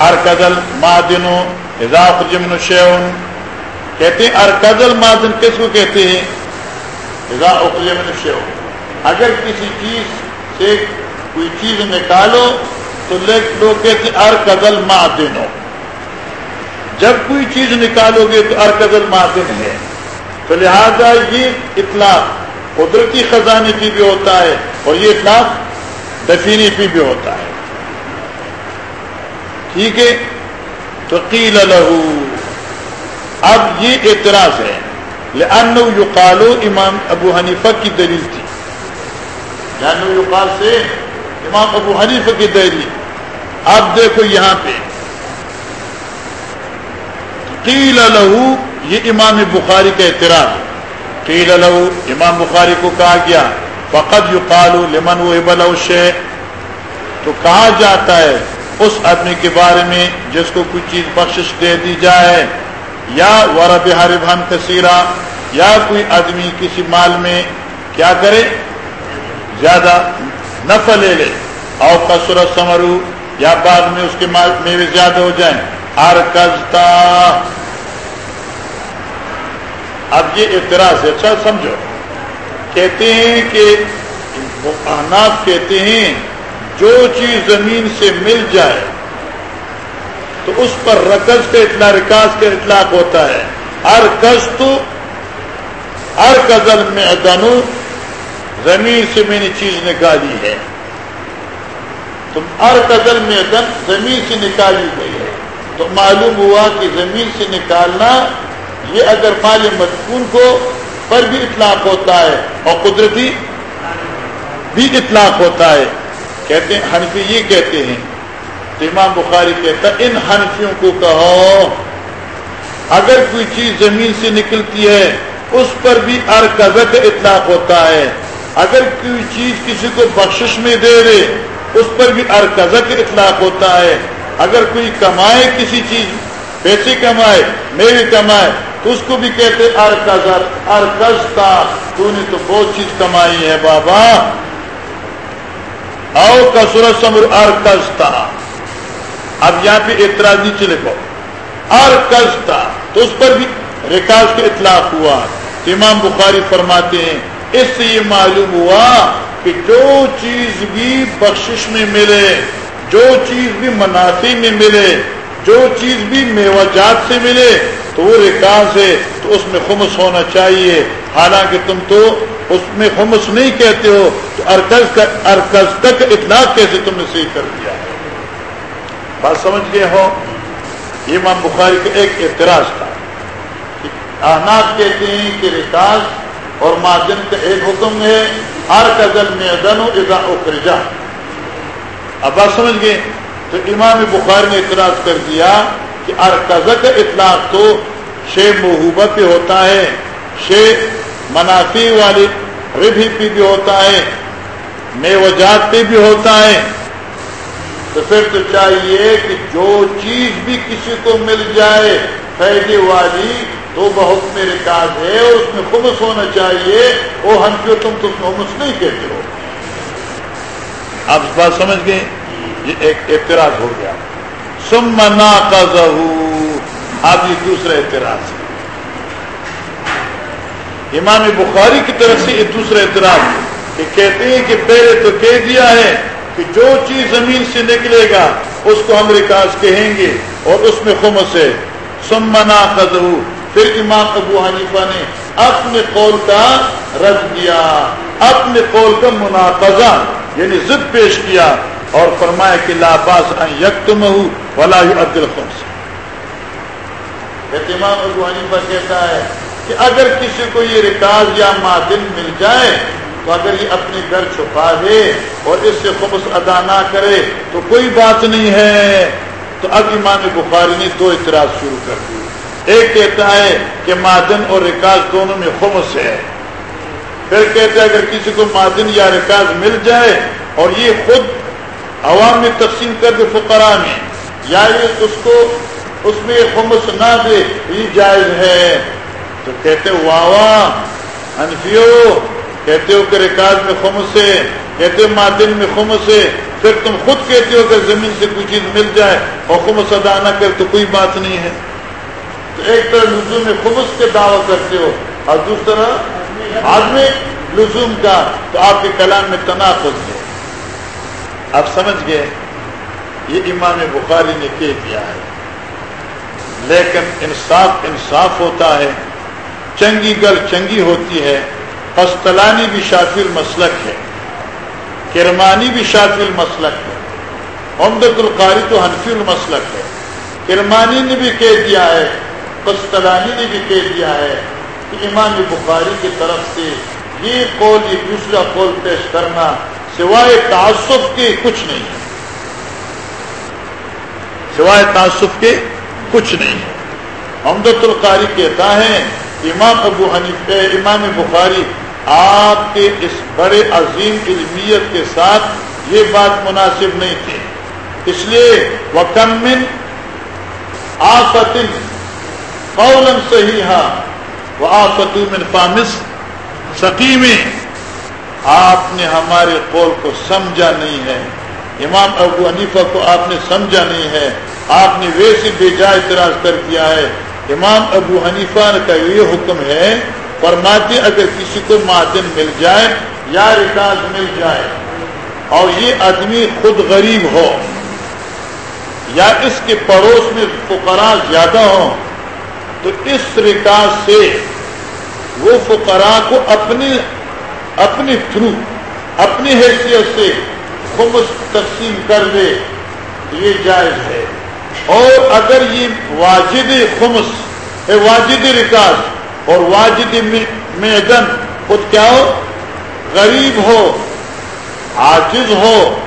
ارکدل مادنو اذا جمن شیون کہتے ہیں ارکدل مادن کس کو کہتے ہیں؟ جمن شیون اگر کسی چیز سے کوئی چیز نکالو، تو لوگ کہتے ہیں ارکدل مادنو جب کوئی چیز نکالو گے تو ارکزل معدن ہے۔ تو لہذا یہ اطلاق قدرتی خزانے کی بھی ہوتا ہے اور یہ اطلاق دفینی کی بھی ہوتا ہے۔ ٹھیک ہے؟ تو قیل لہو۔ اب یہ اعتراض ہے۔ لانو یقالو امام ابو حنیفہ کی دلیل تھی۔ لانو یقال سے امام ابو حنیفہ کی دلیل۔ اب دیکھو یہاں پہ۔ قیل لہو، یہ امام بخاری کا اعتراض ہے۔ قیل لہو، امام بخاری کو کہا گیا، فقط یو لمن وہ ابل تو کہا جاتا ہے، اس آدمی کے بارے میں جس کو کوئی چیز بخشش دے دی جائے۔ یا ورب ہر بھن کثیرہ، یا کوئی آدمی کسی مال میں کیا کرے؟ زیادہ نفع لے لے۔ او کسر سمرو یا بعد میں اس کے مال میوے زیادہ ہو جائیں۔ ارکزتا۔ اب یہ اعتراض ہے اچھا سمجھو۔ کہتے ہیں کہ احناف کہتے ہیں، جو چیز زمین سے مل جائے، تو اس پر رکز کا اطلاع، رکاز کا اطلاق ہوتا ہے۔ ہر کز تو ہر کزل میں زمین سے میں نے چیز نکالی ہے۔ تو ہر کزل میں زمین سے نکالی گئی ہے۔ تو معلوم ہوا کہ زمین سے نکالنا یہ اگر مال مدفون کو پر بھی اطلاق ہوتا ہے اور قدرتی بھی اطلاق ہوتا ہے، کہتے ہیں، حنفی یہ کہتے ہیں امام بخاری کہتا ان حنفیوں کو کہو، اگر کوئی چیز زمین سے نکلتی ہے، اس پر بھی ارکزت اطلاق ہوتا ہے۔ اگر کوئی چیز کسی کو بخشش میں دے دے، اس پر بھی ارکزت اطلاق ہوتا ہے۔ اگر کوئی کمائے کسی چیز پیسے کمائے میوے کمائے۔ تو اس کو بھی کہتے ارکزت ارکزتا تو نے تو بہت چیز کمائی ہے بابا۔ او کا سورج سمر ارکزتا اب یہاں پہ اعتراض نیچے لکھو ارکزتا تو اس پر بھی ریکاز کا اطلاق ہوا۔ امام بخاری فرماتے ہیں، اس سے یہ معلوم ہوا کہ جو چیز بھی بخشش میں ملے، جو چیز بھی منافع میں ملے جو چیز بھی میوجات سے ملے تو وہ ریکاز ہے تو اس میں خمس ہونا چاہیے۔ حالانکہ تم تو اس میں خمس نہیں کہتے ہو، تو ارکز کا ارکز تک اطلاق کیسے تم نے صحیح کر دیا؟ بات سمجھ گئے ہو؟ یہ امام بخاری کا ایک اعتراض تھا۔ احناف کہتے ہیں کہ ریکاز اور ماجن کا ایک حکم ہے ہر کزل میں ادا اخرجا۔ اب بات سمجھ گئے؟ تو امام بخاری نے اعتراض کر دیا کہ ارکز کا اطلاق تو شے محبوبہ پہ ہوتا ہے، شے منافی والی ربھی پہ بھی ہوتا ہے، میوجات پہ بھی ہوتا ہے۔ تو پھر تو چاہیے کہ جو چیز بھی کسی کو مل جائے، فائدے والی، تو بہت میرے کاج ہے اور اس میں خمس ہونا چاہیے۔ وہ ہم کیوں تم تو خمس نہیں کہتے ہو؟ آپ اس بات سمجھ گئے؟ یہ ایک اعتراض ہو گیا۔ سم نا کا اب یہ دوسرا اعتراض ہے۔ امام بخاری کی طرف سے یہ دوسرا اعتراض کہ کہتے ہیں کہ پہلے تو کہہ دیا ہے کہ جو چیز زمین سے نکلے گا، اس کو ہم رکاز کہیں گے اور اس میں خمس ہے۔ سمنا خزو پھر امام ابو حنیفہ نے اپنے قول کا رد کیا، اپنے قول کا مناقضہ یعنی ضد پیش کیا۔ اور فرمایا کہ لاباس یک تم ولا عبد الخمس امام ابو حنیفہ کہتا ہے کہ اگر کسی کو یہ ریکاز یا معدن مل جائے تو اگر یہ اپنے گھر چھپا دے اور اس سے خبص ادا نہ کرے تو کوئی بات نہیں ہے۔ تو اب امام بخاری نے دو اعتراض شروع کر دی۔ ایک کہتا ہے کہ معدن اور ریکاز دونوں میں خمس ہے۔ پھر کہتے ہیں اگر کسی کو معدن یا ریکاز مل جائے اور یہ خود عوام میں تقسیم کر دے فقرا میں یا یعنی یہ اس کو اس میں خمس نہ دے، یہ جائز ہے۔ تو کہتے واہ انفیو کہتے ہو کہ ریکارڈ میں خم سے کہتے ہو مادن میں خم سے پھر تم خود کہتے ہو کہ زمین سے کوئی چیز مل جائے اور خمس ادا نہ کر تو کوئی بات نہیں ہے۔ تو ایک طرح لزوم میں خمس کے دعوی کرتے ہو، اور دوسرا، آدمی لزوم کا، تو آپ کے کلام میں تناقض ہے۔ آپ سمجھ گئے یہ امام بخاری نے کہہ دیا ہے۔ لیکن انصاف انصاف ہوتا ہے، چنگی گل چنگی ہوتی ہے۔ پستلانی بھی شافی المسلک ہے، کرمانی بھی شافی المسلک ہے۔ عمدت القاری تو حنفی المسلک ہے۔ کرمانی نے بھی کہہ دیا ہے پستلانی نے بھی کہہ دیا ہے کہ امام بخاری کی طرف سے یہ قول، یہ دوسرا قول پیش کرنا سوائے تعصف کے کچھ نہیں ہے۔ سوائے تعصف کے کچھ نہیں ہے۔ امدت القاری کہتا ہے، امام ابو حنیف امام بخاری، آپ کے اس بڑے عظیم علمیت کے ساتھ یہ بات مناسب نہیں تھی۔ اس لیے وہ کمن آفتن قولن صحیح وہ آفت من فامس سکیم آپ نے ہمارے قول کو سمجھا نہیں ہے۔ امام ابو حنیفہ کو آپ نے سمجھا نہیں ہے۔ آپ نے ویسے بے جائے اعتراض کر دیا ہے۔ امام ابو حنیفہ کا یہ حکم ہے، فرماتے اگر کسی کو معدن مل جائے یا ریکاز مل جائے اور یہ آدمی خود غریب ہو یا اس کے پڑوس میں فقراء زیادہ ہوں، تو اس ریکاز سے وہ فقراء کو اپنی اپنی تھرو اپنی حیثیت سے خمس تقسیم کر دے، یہ جائز ہے۔ اور اگر یہ واجد خمس ہے، واجد رکاز اور واجد میدن خود کیا ہو؟ غریب ہو، عاجز ہو۔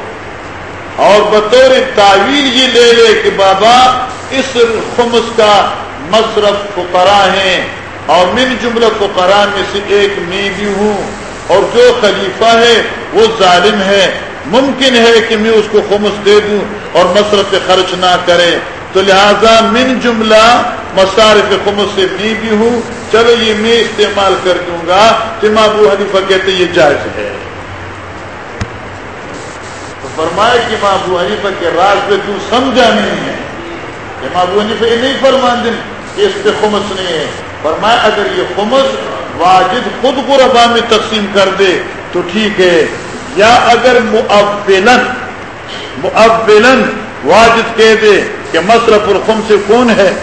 اور بطور تعویل یہ لے لے کہ بابا، اس خمس کا مصرف فقرا ہیں اور من جملہ فقرا میں سے ایک میں بھی ہوں۔ اور جو خلیفہ ہے وہ ظالم ہے۔ ممکن ہے کہ میں اس کو خمس دے دوں اور مصرف خرچ نہ کرے۔ تو لہذا من جملہ مصارف خمس سے میں بھی ہوں۔ چلو یہ میں استعمال کر دوں گا تو ابو حنیفہ کہتے یہ جائز ہے۔ تو فرمائے کہ ماں ابو حنیفہ کے راز پہ تو سمجھا نہیں ہے؟ کہ ابو حنیفہ یہ نہیں فرمان دن کہ اس پہ خمس نہیں ہے۔ فرمائے اگر یہ خمس واجد خود کو ربا میں تقسیم کر دے، تو ٹھیک ہے۔ یا اگر معبلن معبلن واجد کہہ دے کہ مصرف الخم سے کون ہے؟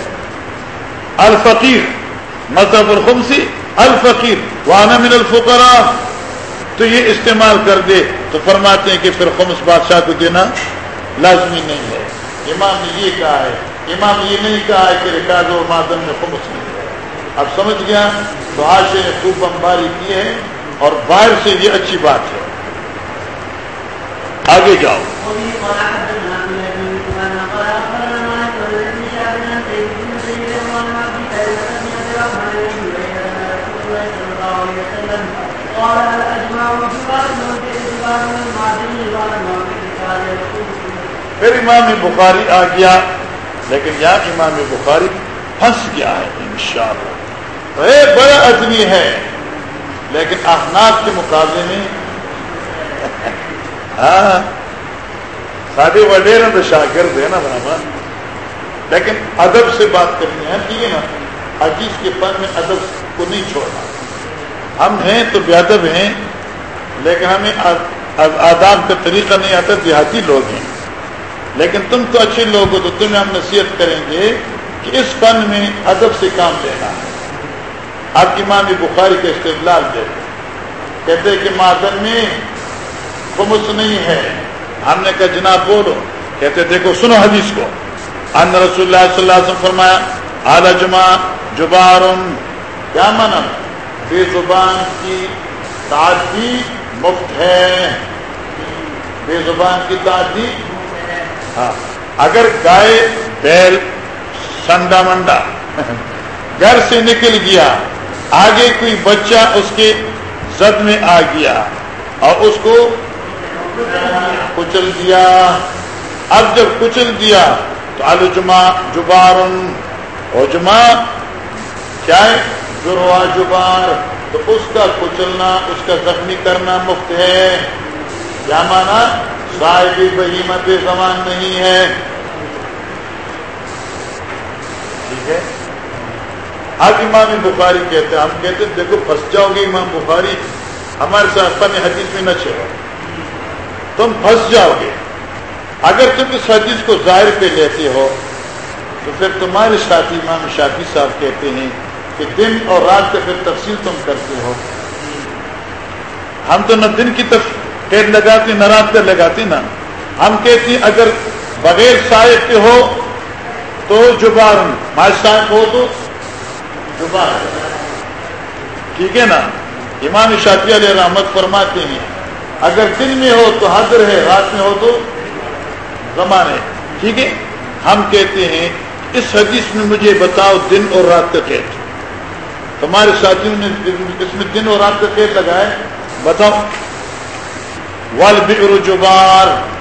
الفقیر۔ مصرف الخم سے الفقیر، وانا من الفقراء۔ تو یہ استعمال کر دے، تو فرماتے ہیں کہ پھر خمس بادشاہ کو دینا لازمی نہیں ہے۔ امام نے یہ کہا ہے، امام یہ نہیں کہا ہے کہ ریکارڈ اور مادن میں خمس نہیں ہے۔ اب سمجھ گیا تو آج نے خوب بمباری کی ہے اور باہر سے یہ اچھی بات ہے۔ آگے جاؤ۔ پھر امام بخاری آ گیا، لیکن یہاں امام بخاری پھنس گیا ہے، انشاءاللہ۔ اللہ بڑا آدمی ہے، لیکن احناف کے مقابلے میں ہاں،, ہاں سادے وڈیر تو شاگرد ہے نا برابر لیکن ادب سے بات کرنی ہے، ٹھیک ہے نا؟ حدیث کے پن میں ادب کو نہیں چھوڑنا۔ ہم ہیں تو بے ادب ہیں، لیکن ہمیں آداب کا طریقہ نہیں آتا، دیہاتی لوگ ہیں۔ لیکن تم تو اچھے لوگ ہو، تو تمہیں ہم نصیحت کریں گے کہ اس فن میں ادب سے کام لینا۔ ہے آپ کی ماں بھی بخاری کا استدلال دے۔ کہتے کہ مادن میں خمس نہیں ہے۔ ہم نے کہا جناب بولو۔ کہتے دیکھو سنو حدیث کو۔ ان رسول اللہ صلی اللہ علیہ وسلم فرمایا اعلی جمع جبارن. کیا مانا؟ بے زبان کی تعدی مفت ہے۔ بے زبان کی تعدی ہاں۔ اگر گائے بیل سنڈا منڈا گھر سے نکل گیا آگے کوئی بچہ اس کے زد میں آ گیا اور اس کو کچل دیا۔ اب جب کچل دیا تو الجما جبارن۔ اجما کیا ہے؟ جروا جبار۔ تو اس کا کچلنا، اس کا زخمی کرنا مفت ہے۔ کیا مانا؟ صاحب بہیمت زمان نہیں ہے۔ ٹھیک ہے؟ اب امام بخاری کہتے ہیں، ہم کہتے ہیں، دیکھو، پھنس جاؤ گے امام بخاری، ہمارے ساتھ فن حدیث میں نہ چلو۔ تم پھنس جاؤ گے۔ اگر تم اس حدیث کو ظاہر پہ لیتے ہو، تو پھر تمہارے ساتھی امام شافی صاحب کہتے ہیں کہ دن اور رات کا پھر تفصیل تم کرتے ہو۔ ہم تو نہ دن کی قید لگاتے، نہ رات کا لگاتے نا۔ ہم کہتے ہیں، اگر بغیر صاحب کے ہو تو جبار ماج صاحب ہو تو جبار ٹھیک ہے نا؟ امام شافی علیہ رحمت فرماتے ہیں، اگر دن میں ہو تو حضر ہے، رات میں ہو تو زمان ہے۔ ٹھیک ہے؟ ہم کہتے ہیں، اس حدیث میں مجھے بتاؤ دن اور رات کا قید۔ تمہارے ساتھیوں نے اس میں دن اور رات کا قید لگایا بتاؤ۔ والبئر جبار۔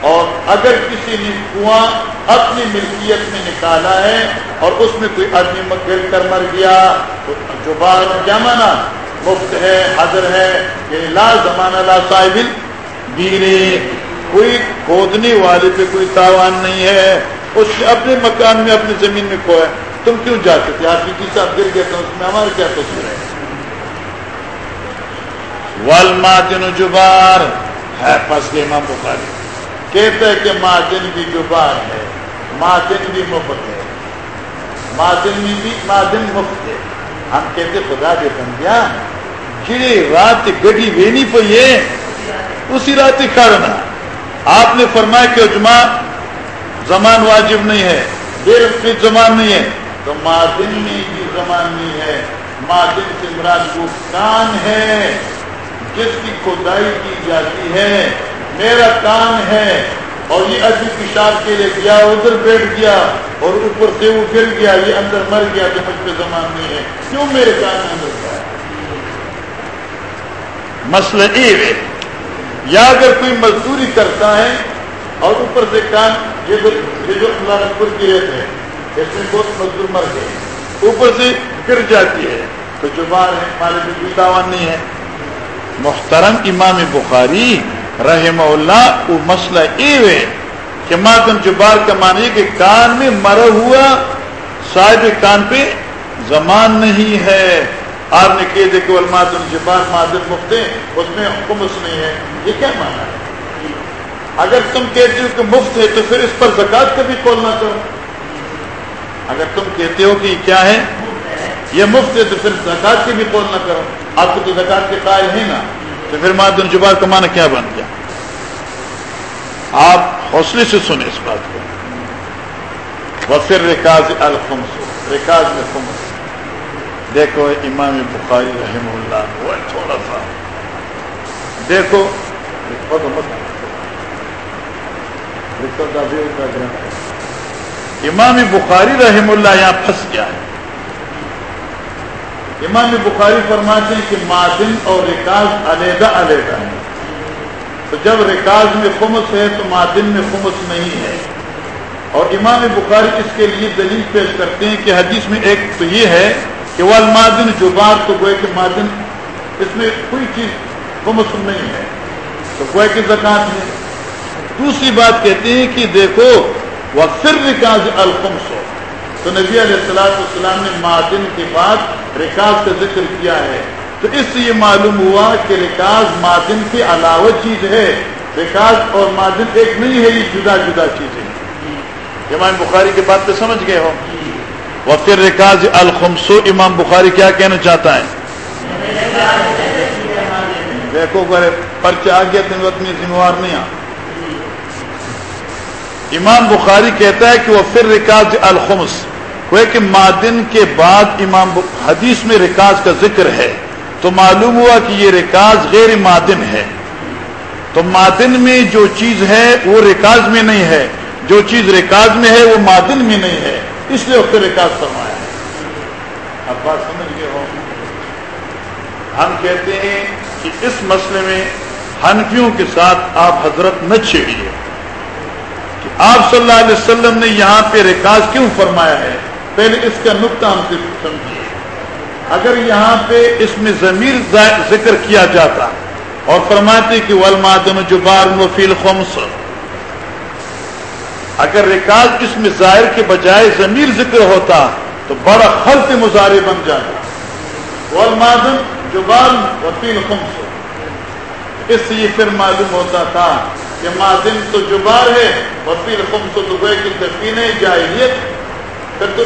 اور اگر کسی نے کنواں اپنی ملکیت میں نکالا ہے اور اس میں کوئی آدمی گر کر مر گیا، تو جبار کیا مانا مفت ہے حضر ہے یعنی لا زمانہ، لا صاحب بیرے کوئی کھودنے والے پہ کوئی تاوان نہیں ہے، اس اپنے مکان میں، اپنی زمین میں کھویا تم کیوں جاتے تھے؟ آپ کی صاحب گر گیا تو اس میں ہمارا کیا تصویر ہے؟ والمادن جبار، ہے پس کے امام بخاری۔ کہتے ہیں کہ مادن بھی جبار ہے مادن بھی مفت ہے۔ مادن میں بھی مادن مفت ہے۔ ہم کہتے خدا دے بن جڑے رات گڈی وینی پہ یہ اسی رات کرنا آپ نے فرمایا کہ اجماع زمان واجب نہیں ہے، دیر کی زمان نہیں ہے۔ تو مادن میں بھی زمان نہیں ہے مادن سے مراد وہ کان ہے، جس کی کھدائی کی جاتی ہے۔ میرا کان ہے اور یہ ابھی پیشاب کے لیے گیا، ادھر بیٹھ گیا اور اوپر سے وہ گر گیا، یہ اندر مر گیا تو مجھ پہ زمان نہیں ہے۔ کیوں میرے کان اندر گیا؟ مسئلہ یہ ہے، یا اگر کوئی مزدوری کرتا ہے اور اوپر سے کان، یہ جو اللہ رکھپور کی ریت ہے اس میں بہت مزدور مر گئے۔ اوپر سے گر جاتی ہے۔ تو جو بار ہے ہمارے بھی کوئی تاوان نہیں ہے۔ محترم امام بخاری رحم اللہ وہ مسئلہ یہ ہے کہ ماتم جبار کا معنی کہ کان میں مرا ہوا صاحب کان پہ زمان نہیں ہے۔ آپ نے کہہ دے کہ ماتم جبار مادن مفتے اس میں حکمس نہیں ہے۔ یہ کیا مانا ہے؟ اگر تم کہتے ہو کہ مفت ہے تو پھر اس پر زکات کا بھی کول کرو اگر تم کہتے ہو کہ کیا ہے؟ یہ مفت ہے تو پھر زکات کی بھی کول نہ کرو۔ آپ کو تو زکات کے قائل ہیں نا۔ تو پھر مادن جبار کا معنی کیا بن گیا؟ آپ حوصلے سے سنیں اس بات کو۔ وہ پھر ریکاض الخمس ریکاض میں خمس دیکھو امام بخاری رحم اللہ، وہ تھوڑا سا دیکھو امام بخاری رحم اللہ یہاں پھنس گیا ہے۔ امام بخاری فرماتے ہیں کہ معدن اور ریکاز علیحدہ علیحدہ ہے تو جب ریکاز میں خمس ہے تو معدن میں خمس نہیں ہے۔ اور امام بخاری اس کے لیے دلیل پیش کرتے ہیں کہ حدیث میں ایک تو یہ ہے کہ وہ المادن جبار تو گوئے کہ معدن اس میں کوئی چیز خمس نہیں ہے۔ تو گوئے کی زکات ہے۔ دوسری بات کہتے ہیں کہ دیکھو وہ پھر ریکاز الخمس۔ ہو تو نبی علیہ السلام السلام نے معدن کے بعد ریکاز کا ذکر کیا ہے۔ تو اس سے یہ معلوم ہوا کہ ریکاز معدن کے علاوہ چیز ہے۔ ریکاز اور معدن ایک نہیں ہے یہ جدا جدا چیزیں امام بخاری کی بات پہ سمجھ گئے ہو۔ وہ پھر ریکاز الخمسو امام بخاری کیا کہنا چاہتا ہے؟ دیکھو گرے پرچہ آ گیا تم اتنی ذمہ وار نہیں آ امام بخاری کہتا ہے کہ وہ پھر ریکاز الخمس۔ وہ کہ معدن کے بعد امام حدیث میں ریکاز کا ذکر ہے، تو معلوم ہوا کہ یہ ریکاز غیر معدن ہے۔ تو معدن میں جو چیز ہے، وہ ریکاز میں نہیں ہے۔ جو چیز ریکاز میں ہے، وہ معدن میں نہیں ہے۔ اس لیے اس کو ریکاز فرمایا ہے۔ اب بات سمجھ گئے ہو ہم کہتے ہیں کہ اس مسئلے میں ہنفیوں کے ساتھ آپ حضرت نہ چھیڑیے۔ کہ آپ صلی اللہ علیہ وسلم نے یہاں پہ ریکاز کیوں فرمایا ہے؟ پہلے اس کا نقطہ ہم سے سمجھیے۔ اگر یہاں پہ اس میں ضمیر ذکر کیا جاتا اور فرماتے کہ ولمادن جبار وفیل خمس۔ اگر ریکاز اس میں ظاہر کے بجائے ضمیر ذکر ہوتا تو بڑا خلط مظاہرے بن جاتا۔ ولمادن جبار وفیل خمس۔ اس سے یہ پھر معلوم ہوتا تھا کہ مادن تو جبار ہے، وفیل خمس تو دبئی کی دفین جاہلیت۔ پھر تو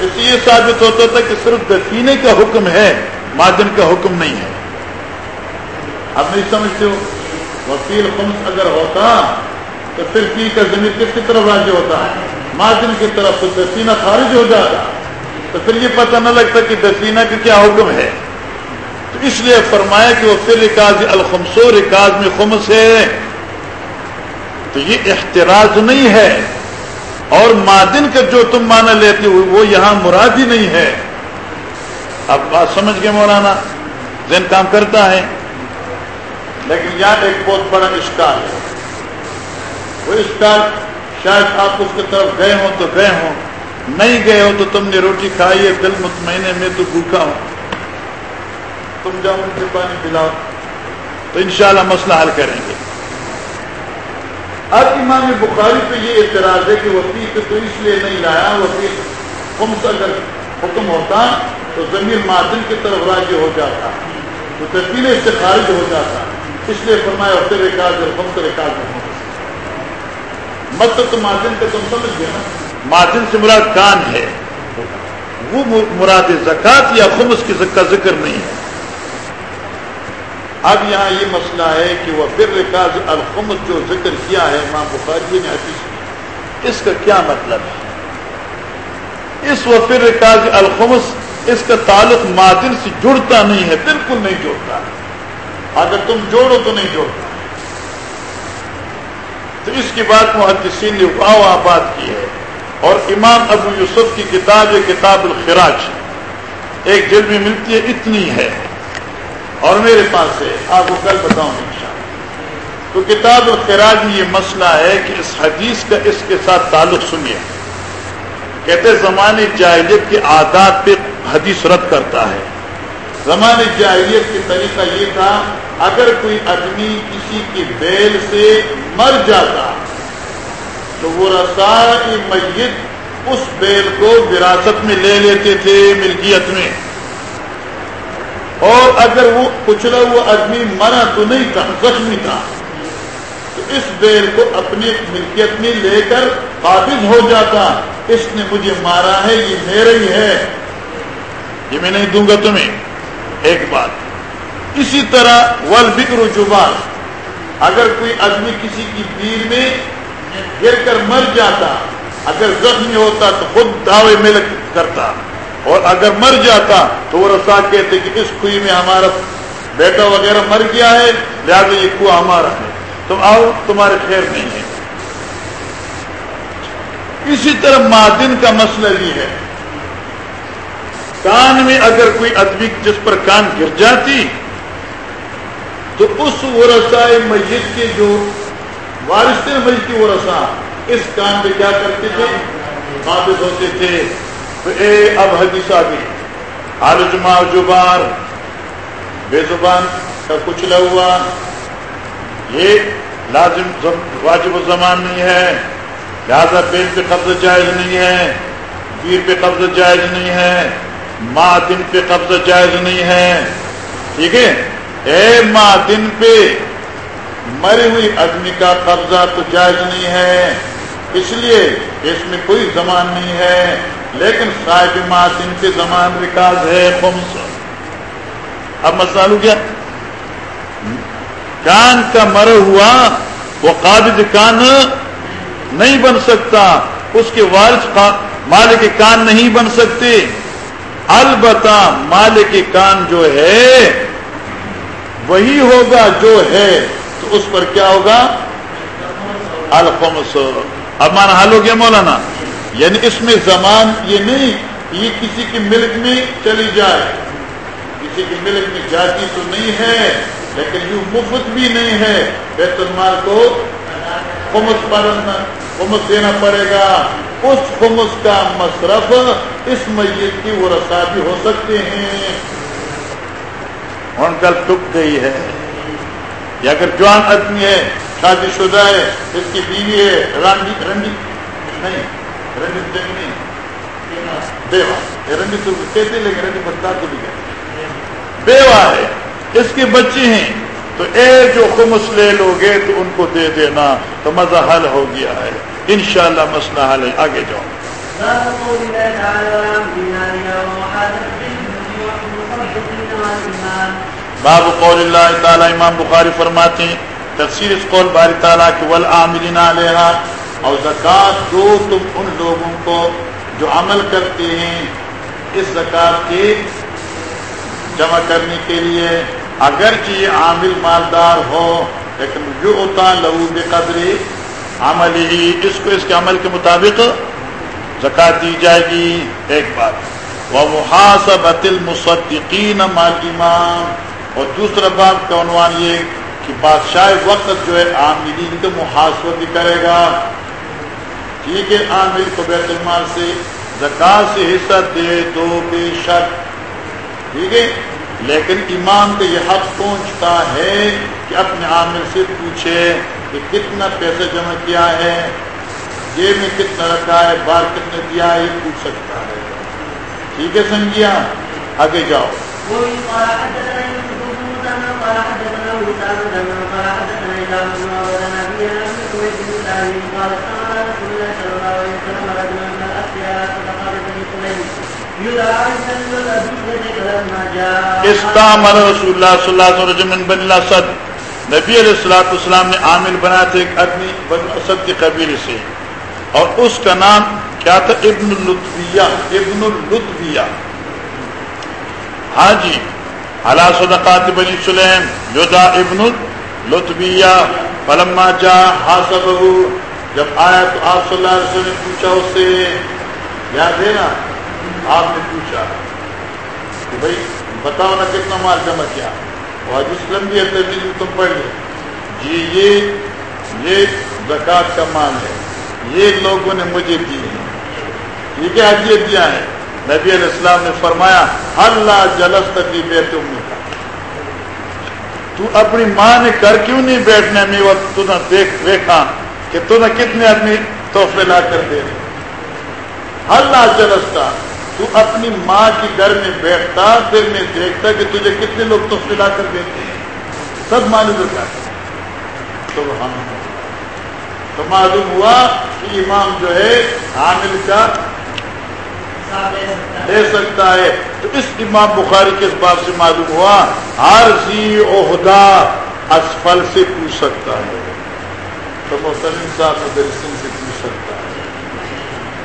اس یہ ثابت ہوتا تھا کہ صرف دفینے کا حکم ہے، مادن کا حکم نہیں ہے۔ آپ نہیں سمجھتے ہو؟ وکیل خمس اگر ہوتا تو پھر پی کا زمین کس کی طرف راجی ہوتا؟ ہے مادن کی طرف۔ تو دفینہ خارج ہو جاتا۔ تو پھر یہ پتہ نہ لگتا کہ دفینہ کا کیا حکم ہے۔ تو اس لیے فرمایا کہ وہ پھر رکاز الخمسو رکاز میں خمس ہے۔ تو یہ احتراز نہیں ہے۔ اور مادن کا جو تم مانا لیتے ہو وہ یہاں مراد ہی نہیں ہے۔ اب بات سمجھ گئے مولانا؟ ذہن کام کرتا ہے۔ لیکن یہاں ایک بہت بڑا اسٹال ہے۔ وہ اسٹال شاید آپ اس کی طرف گئے ہوں تو گئے ہوں۔ نہیں گئے ہو تو تم نے روٹی کھائی ہے دل مطمئنے میں تو بھوکا ہوں۔ تم جاؤ ان سے پانی پلاؤ۔ تو انشاءاللہ مسئلہ حل کریں گے۔ اب امام بخاری پہ یہ اعتراض ہے کہ وسیع تو اس لیے نہیں لایا وسیع خمس اگر حکم ہوتا تو زمین معدن کی طرف راجی ہو جاتا، تو تبدیل اس سے خارج ہو جاتا۔ اس لیے فرمایا ہوتے ریکارڈ اور خمس ریکارڈ مت تو معدن کا تم سمجھ گئے نا؟ معدن سے مراد کان ہے۔ وہ مراد زکات یا خمس کی ذکر نہیں ہے۔ اب یہاں یہ مسئلہ ہے کہ وہ بر رکاز الخمس جو ذکر کیا ہے امام بخاری نے حدیث اس کا کیا مطلب ہے؟ اس و پھر الخمس اس کا تعلق معدن سے جڑتا نہیں ہے، بالکل نہیں جوڑتا اگر تم جوڑو تو نہیں جوڑتا۔ تو اس کی بات محدثین نے واہ بات کی ہے۔ اور امام ابو یوسف کی کتاب ہے کتاب الخراج۔ ایک جلد میں ملتی ہے، اتنی ہے۔ اور میرے پاس ہے آپ کو کل بتاؤں گا تو کتاب الخراج میں یہ مسئلہ ہے کہ اس حدیث کا اس کے ساتھ تعلق سنیے۔ کہتے زمانے جاہلیت کے عادات پہ حدیث رد کرتا ہے۔ زمانے جاہلیت کے طریقہ یہ تھا، اگر کوئی آدمی کسی کی بیل سے مر جاتا تو وہ رسائی میت اس بیل کو وراثت میں لے لیتے تھے ملکیت میں۔ اور اگر وہ کچلا ہوا آدمی مرا تو نہیں تھا، زخمی تھا۔ تو اس بیل کو اپنی ملکیت میں لے کر قابض ہو جاتا۔ اس نے مجھے مارا ہے، یہ میرا ہی ہے۔ یہ میں نہیں دوں گا تمہیں۔ ایک بات۔ اسی طرح ول بکر جبان اگر کوئی آدمی کسی کی پیر میں گر کر مر جاتا، اگر زخمی ہوتا تو خود دعوے ملک کرتا۔ اور اگر مر جاتا تو وہ رسا کہتے کہ اس کوئی میں ہمارا بیٹا وغیرہ مر گیا ہے، لہٰذا یہ کنواں ہمارا ہے۔ تم آؤ، تمہارے خیر نہیں ہے۔ اسی طرح معدن کا مسئلہ بھی ہے۔ کان میں اگر کوئی ادبی جس پر کان گر جاتی، تو اس ورسائے مسجد کے جو وارث مسجد کی ورسا اس کان پہ کیا کرتے تھے؟ قابض ہوتے تھے۔ اے اب حدیث آگے آلجما جبار، بے زبان کا کچھ ہوا۔ یہ لازم واجب الزمان نہیں ہے۔ لہذا پیل پہ قبض جائز نہیں ہے، پیر پہ قبض جائز نہیں ہے ماں دن پہ قبض جائز نہیں ہے۔ ٹھیک ہے؟ اے ماں دن پہ مرے ہوئی آدمی کا قبضہ تو جائز نہیں ہے۔ اس لیے اس میں کوئی زمان نہیں ہے۔ لیکن صاحب ماسن کے زمان وکاس ہے خمس اب مسئلہ ہو گیا۔ کان کا مر ہوا، وہ قابض کان نہیں بن سکتا۔ اس کے وارث مالک کان نہیں بن سکتے۔ البتہ مالک کان جو ہے، وہی ہوگا جو ہے۔ تو اس پر کیا ہوگا؟ الخمس اب مانا حل ہو گیا مولانا۔ یعنی اس میں زمان یہ نہیں یہ کسی کے ملک میں چلی جائے۔ کسی کے ملک میں جاتی تو نہیں ہے، لیکن یوں مفت بھی نہیں ہے۔ بیت المال کو خمس خمس دینا پڑے گا۔ اس خمس کا مصرف اس میت کی وہ رسا بھی ہو سکتے ہیں۔ کل ٹک گئی ہے۔ یا اگر جوان آدمی ہے، شادی شدہ ہے، اس کی بیوی ہے رنڈی رنڈی نہیں۔ رنڈی نہیں بیوا رنڈی تو کہتے لیکن رنڈی بتا تو بھی بیوا ہے اس کے بچے ہیں تو اے جو خمس لے لو گے تو ان کو دے دینا تو مزہ حل ہو گیا ہے انشاءاللہ مسئلہ حل ہے آگے جاؤ باب قول اللہ تعالی امام بخاری فرماتے ہیں تفسیر اس قول باری تعالیٰ کی ول عاملین علیہ اور زکوٰۃ دو تم ان لوگوں کو جو عمل کرتے ہیں اس زکوٰۃ کے جمع کرنے کے لیے۔ اگرچہ یہ عامل مالدار ہو، لیکن جو ہوتا لہو بے قدری عمل ہی اس کو اس کے عمل کے مطابق زکات دی جائے گی۔ ایک بات وہ محاسبت المصدقین مال امام اور دوسرا بات کا عنوان یہ کہ بادشاہ وقت جو ہے عاملین کا محاسبہ بھی کرے گا۔ ٹھیک ہے عامل کو بیت المال سے زکات سے حصہ دے دو بے شک۔ ٹھیک ہے؟ لیکن امام کا یہ حق پہنچتا ہے کہ اپنے عامل سے پوچھے کہ کتنا پیسہ جمع کیا ہے، جیب میں کتنا رکھا ہے بار کتنا دیا ہے، یہ پوچھ سکتا ہے۔ ٹھیک ہے سمجھیا آگے جاؤ۔ استعمل رسول اللہ صلی اللہ علیہ وسلم بن الاسد، نبی علیہ السلاۃ السلام نے عامل بنا تھا ایک آدمی بن اسد کے قبیلے سے۔ اور اس کا نام کیا تھا؟ ابن الطفیہ ابن الطفیہ ہاں جی حلا صدقات بنی سلیم یودا ابن الطفیہ فلما جا حاسب جب آیا تو آپ صلی اللہ علیہ وسلم نے پوچھا اس سے، یاد ہے نا؟ آپ نے پوچھا کہ بھائی، بتاؤ نا کتنا مال جمع کیا؟ اور اسلم بھی ہے تم پڑھ لے جی یہ یہ زکات کا مال ہے۔ یہ لوگوں نے مجھے دی ہے۔ ٹھیک ہے حجیے دیا ہے؟ نبی علیہ السلام نے فرمایا، اللہ جلس تک بیٹھ کا تو اپنی ماں نے کر کیوں نہیں بیٹھنے میں؟ وہ تو نہ دیکھ دیکھا کہ تو نہ کتنے آدمی تحفے لا کر دے رہے اللہ جلستا تو اپنی ماں کی گھر میں بیٹھتا پھر میں دیکھتا کہ تجھے کتنے لوگ تحفے لا کر دیتے ہیں۔ سب معلوم کا تو ہم تو معلوم ہوا کہ امام جو ہے حامل کا لے سکتا ہے۔ تو اس امام بخاری کے اس بات سے معلوم ہوا ہر سی عہدہ اسفل سے پوچھ سکتا ہے۔ تو محترم صاحب مدرسین سے پوچھ سکتا ہے۔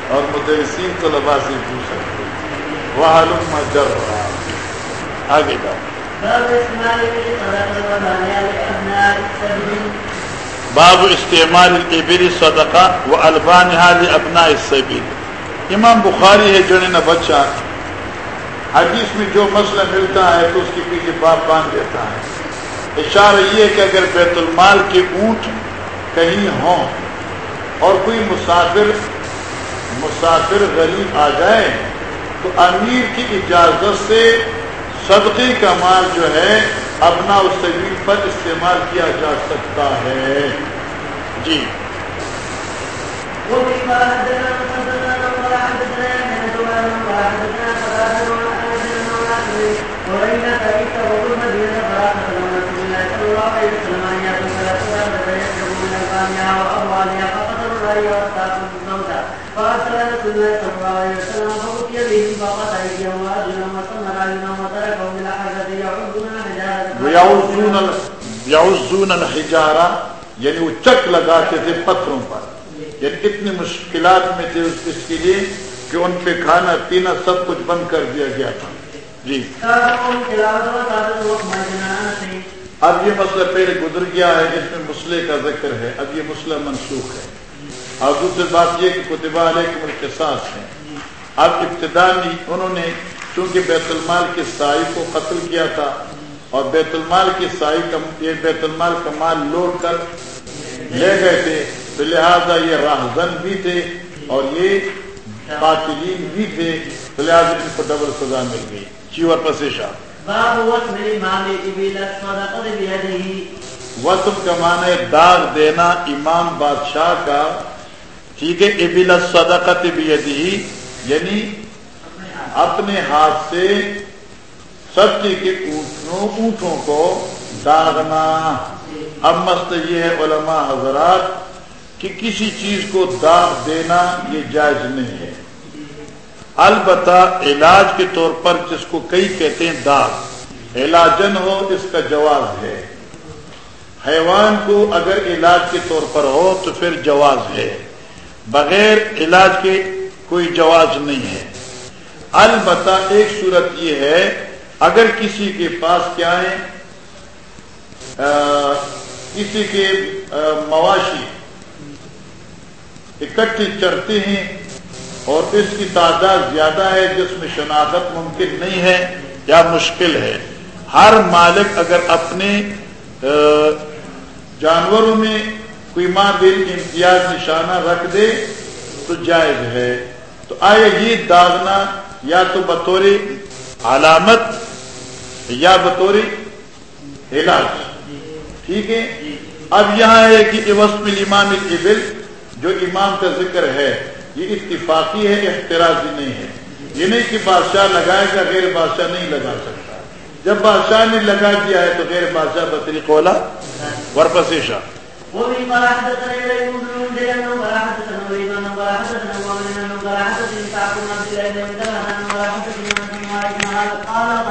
اور مدرسین طلبا سے پوچھ سکتے وہ حلوم جب رہا آگے جاؤ۔ باب استعمال الابل صدقہ و البان حال ابنا السبیل امام بخاری ہے جڑے نہ بچہ حدیث میں جو مسئلہ ملتا ہے تو اس کے پیچھے باپ باندھ دیتا ہے۔ اشارہ یہ کہ اگر بیت المال کے اونٹ کہیں ہوں اور کوئی مسافر مسافر غریب آ جائے، تو امیر کی اجازت سے صدقے کا مال جو ہے، اپنا اس سبیل پر استعمال کیا جا سکتا ہے۔ جی۔ الحجارہ یعنی وہ چک لگاتے تھے پتھروں پر۔ یعنی اتنی مشکلات میں تھے اس اس کے لیے کہ ان پہ کھانا پینا سب کچھ بند کر دیا گیا تھا۔ جی۔ اب یہ مسئلہ پہلے گزر گیا ہے، اس میں مسئلے کا ذکر ہے۔ اب یہ مسئلہ منسوخ ہے۔ اور دوسری بات یہ کہ کتبہ علیہ کے ساتھ ہے اب ابتدا انہوں نے چونکہ بیت المال کے سائی کو قتل کیا تھا اور بیت المال کے سائی کا یہ بیت المال کا مال لوٹ کر لے گئے تھے، تو لہٰذا یہ راہزن بھی تھے اور یہ قاتلین بھی تھے تو لہٰذا ان کو ڈبل سزا مل گئی۔ چیور پسیشا وسم کا معنی داغ دینا امام بادشاہ کا۔ ٹھیک ہے ابل صدقت بھی یعنی اپنے ہاتھ سے سبزی کے اونٹوں اونٹوں کو داغنا۔ اب مست یہ ہے علماء حضرات کہ کسی چیز کو داغ دینا یہ جائز نہیں ہے۔ البتہ علاج کے طور پر جس کو کئی کہتے ہیں داغ علاجن ہو اس کا جواز ہے۔ حیوان کو اگر علاج کے طور پر ہو تو پھر جواز ہے۔ بغیر علاج کے کوئی جواز نہیں ہے۔ البتہ ایک صورت یہ ہے اگر کسی کے پاس کیا ہے آ, کسی کے آ, مواشی اکٹھی چرتے ہیں اور اس کی تعداد زیادہ ہے جس میں شناخت ممکن نہیں ہے، یا مشکل ہے۔ ہر مالک اگر اپنے جانوروں میں کوئی ماں دل امتیاز نشانہ رکھ دے تو جائز ہے۔ تو آئے یہ داغنا یا تو بطور علامت یا بطور علاج۔ ٹھیک ہے؟ اب یہاں ہے کہ وسم الامام الابل، جو امام کا ذکر ہے۔ یہ اتفاقی ہے، احتراضی نہیں ہے۔ یہ نہیں کہ بادشاہ لگائے گا، غیر بادشاہ نہیں لگا سکتا۔ جب بادشاہ نے لگا دیا ہے تو غیر بادشاہ بطری کولا ورپسیشا قال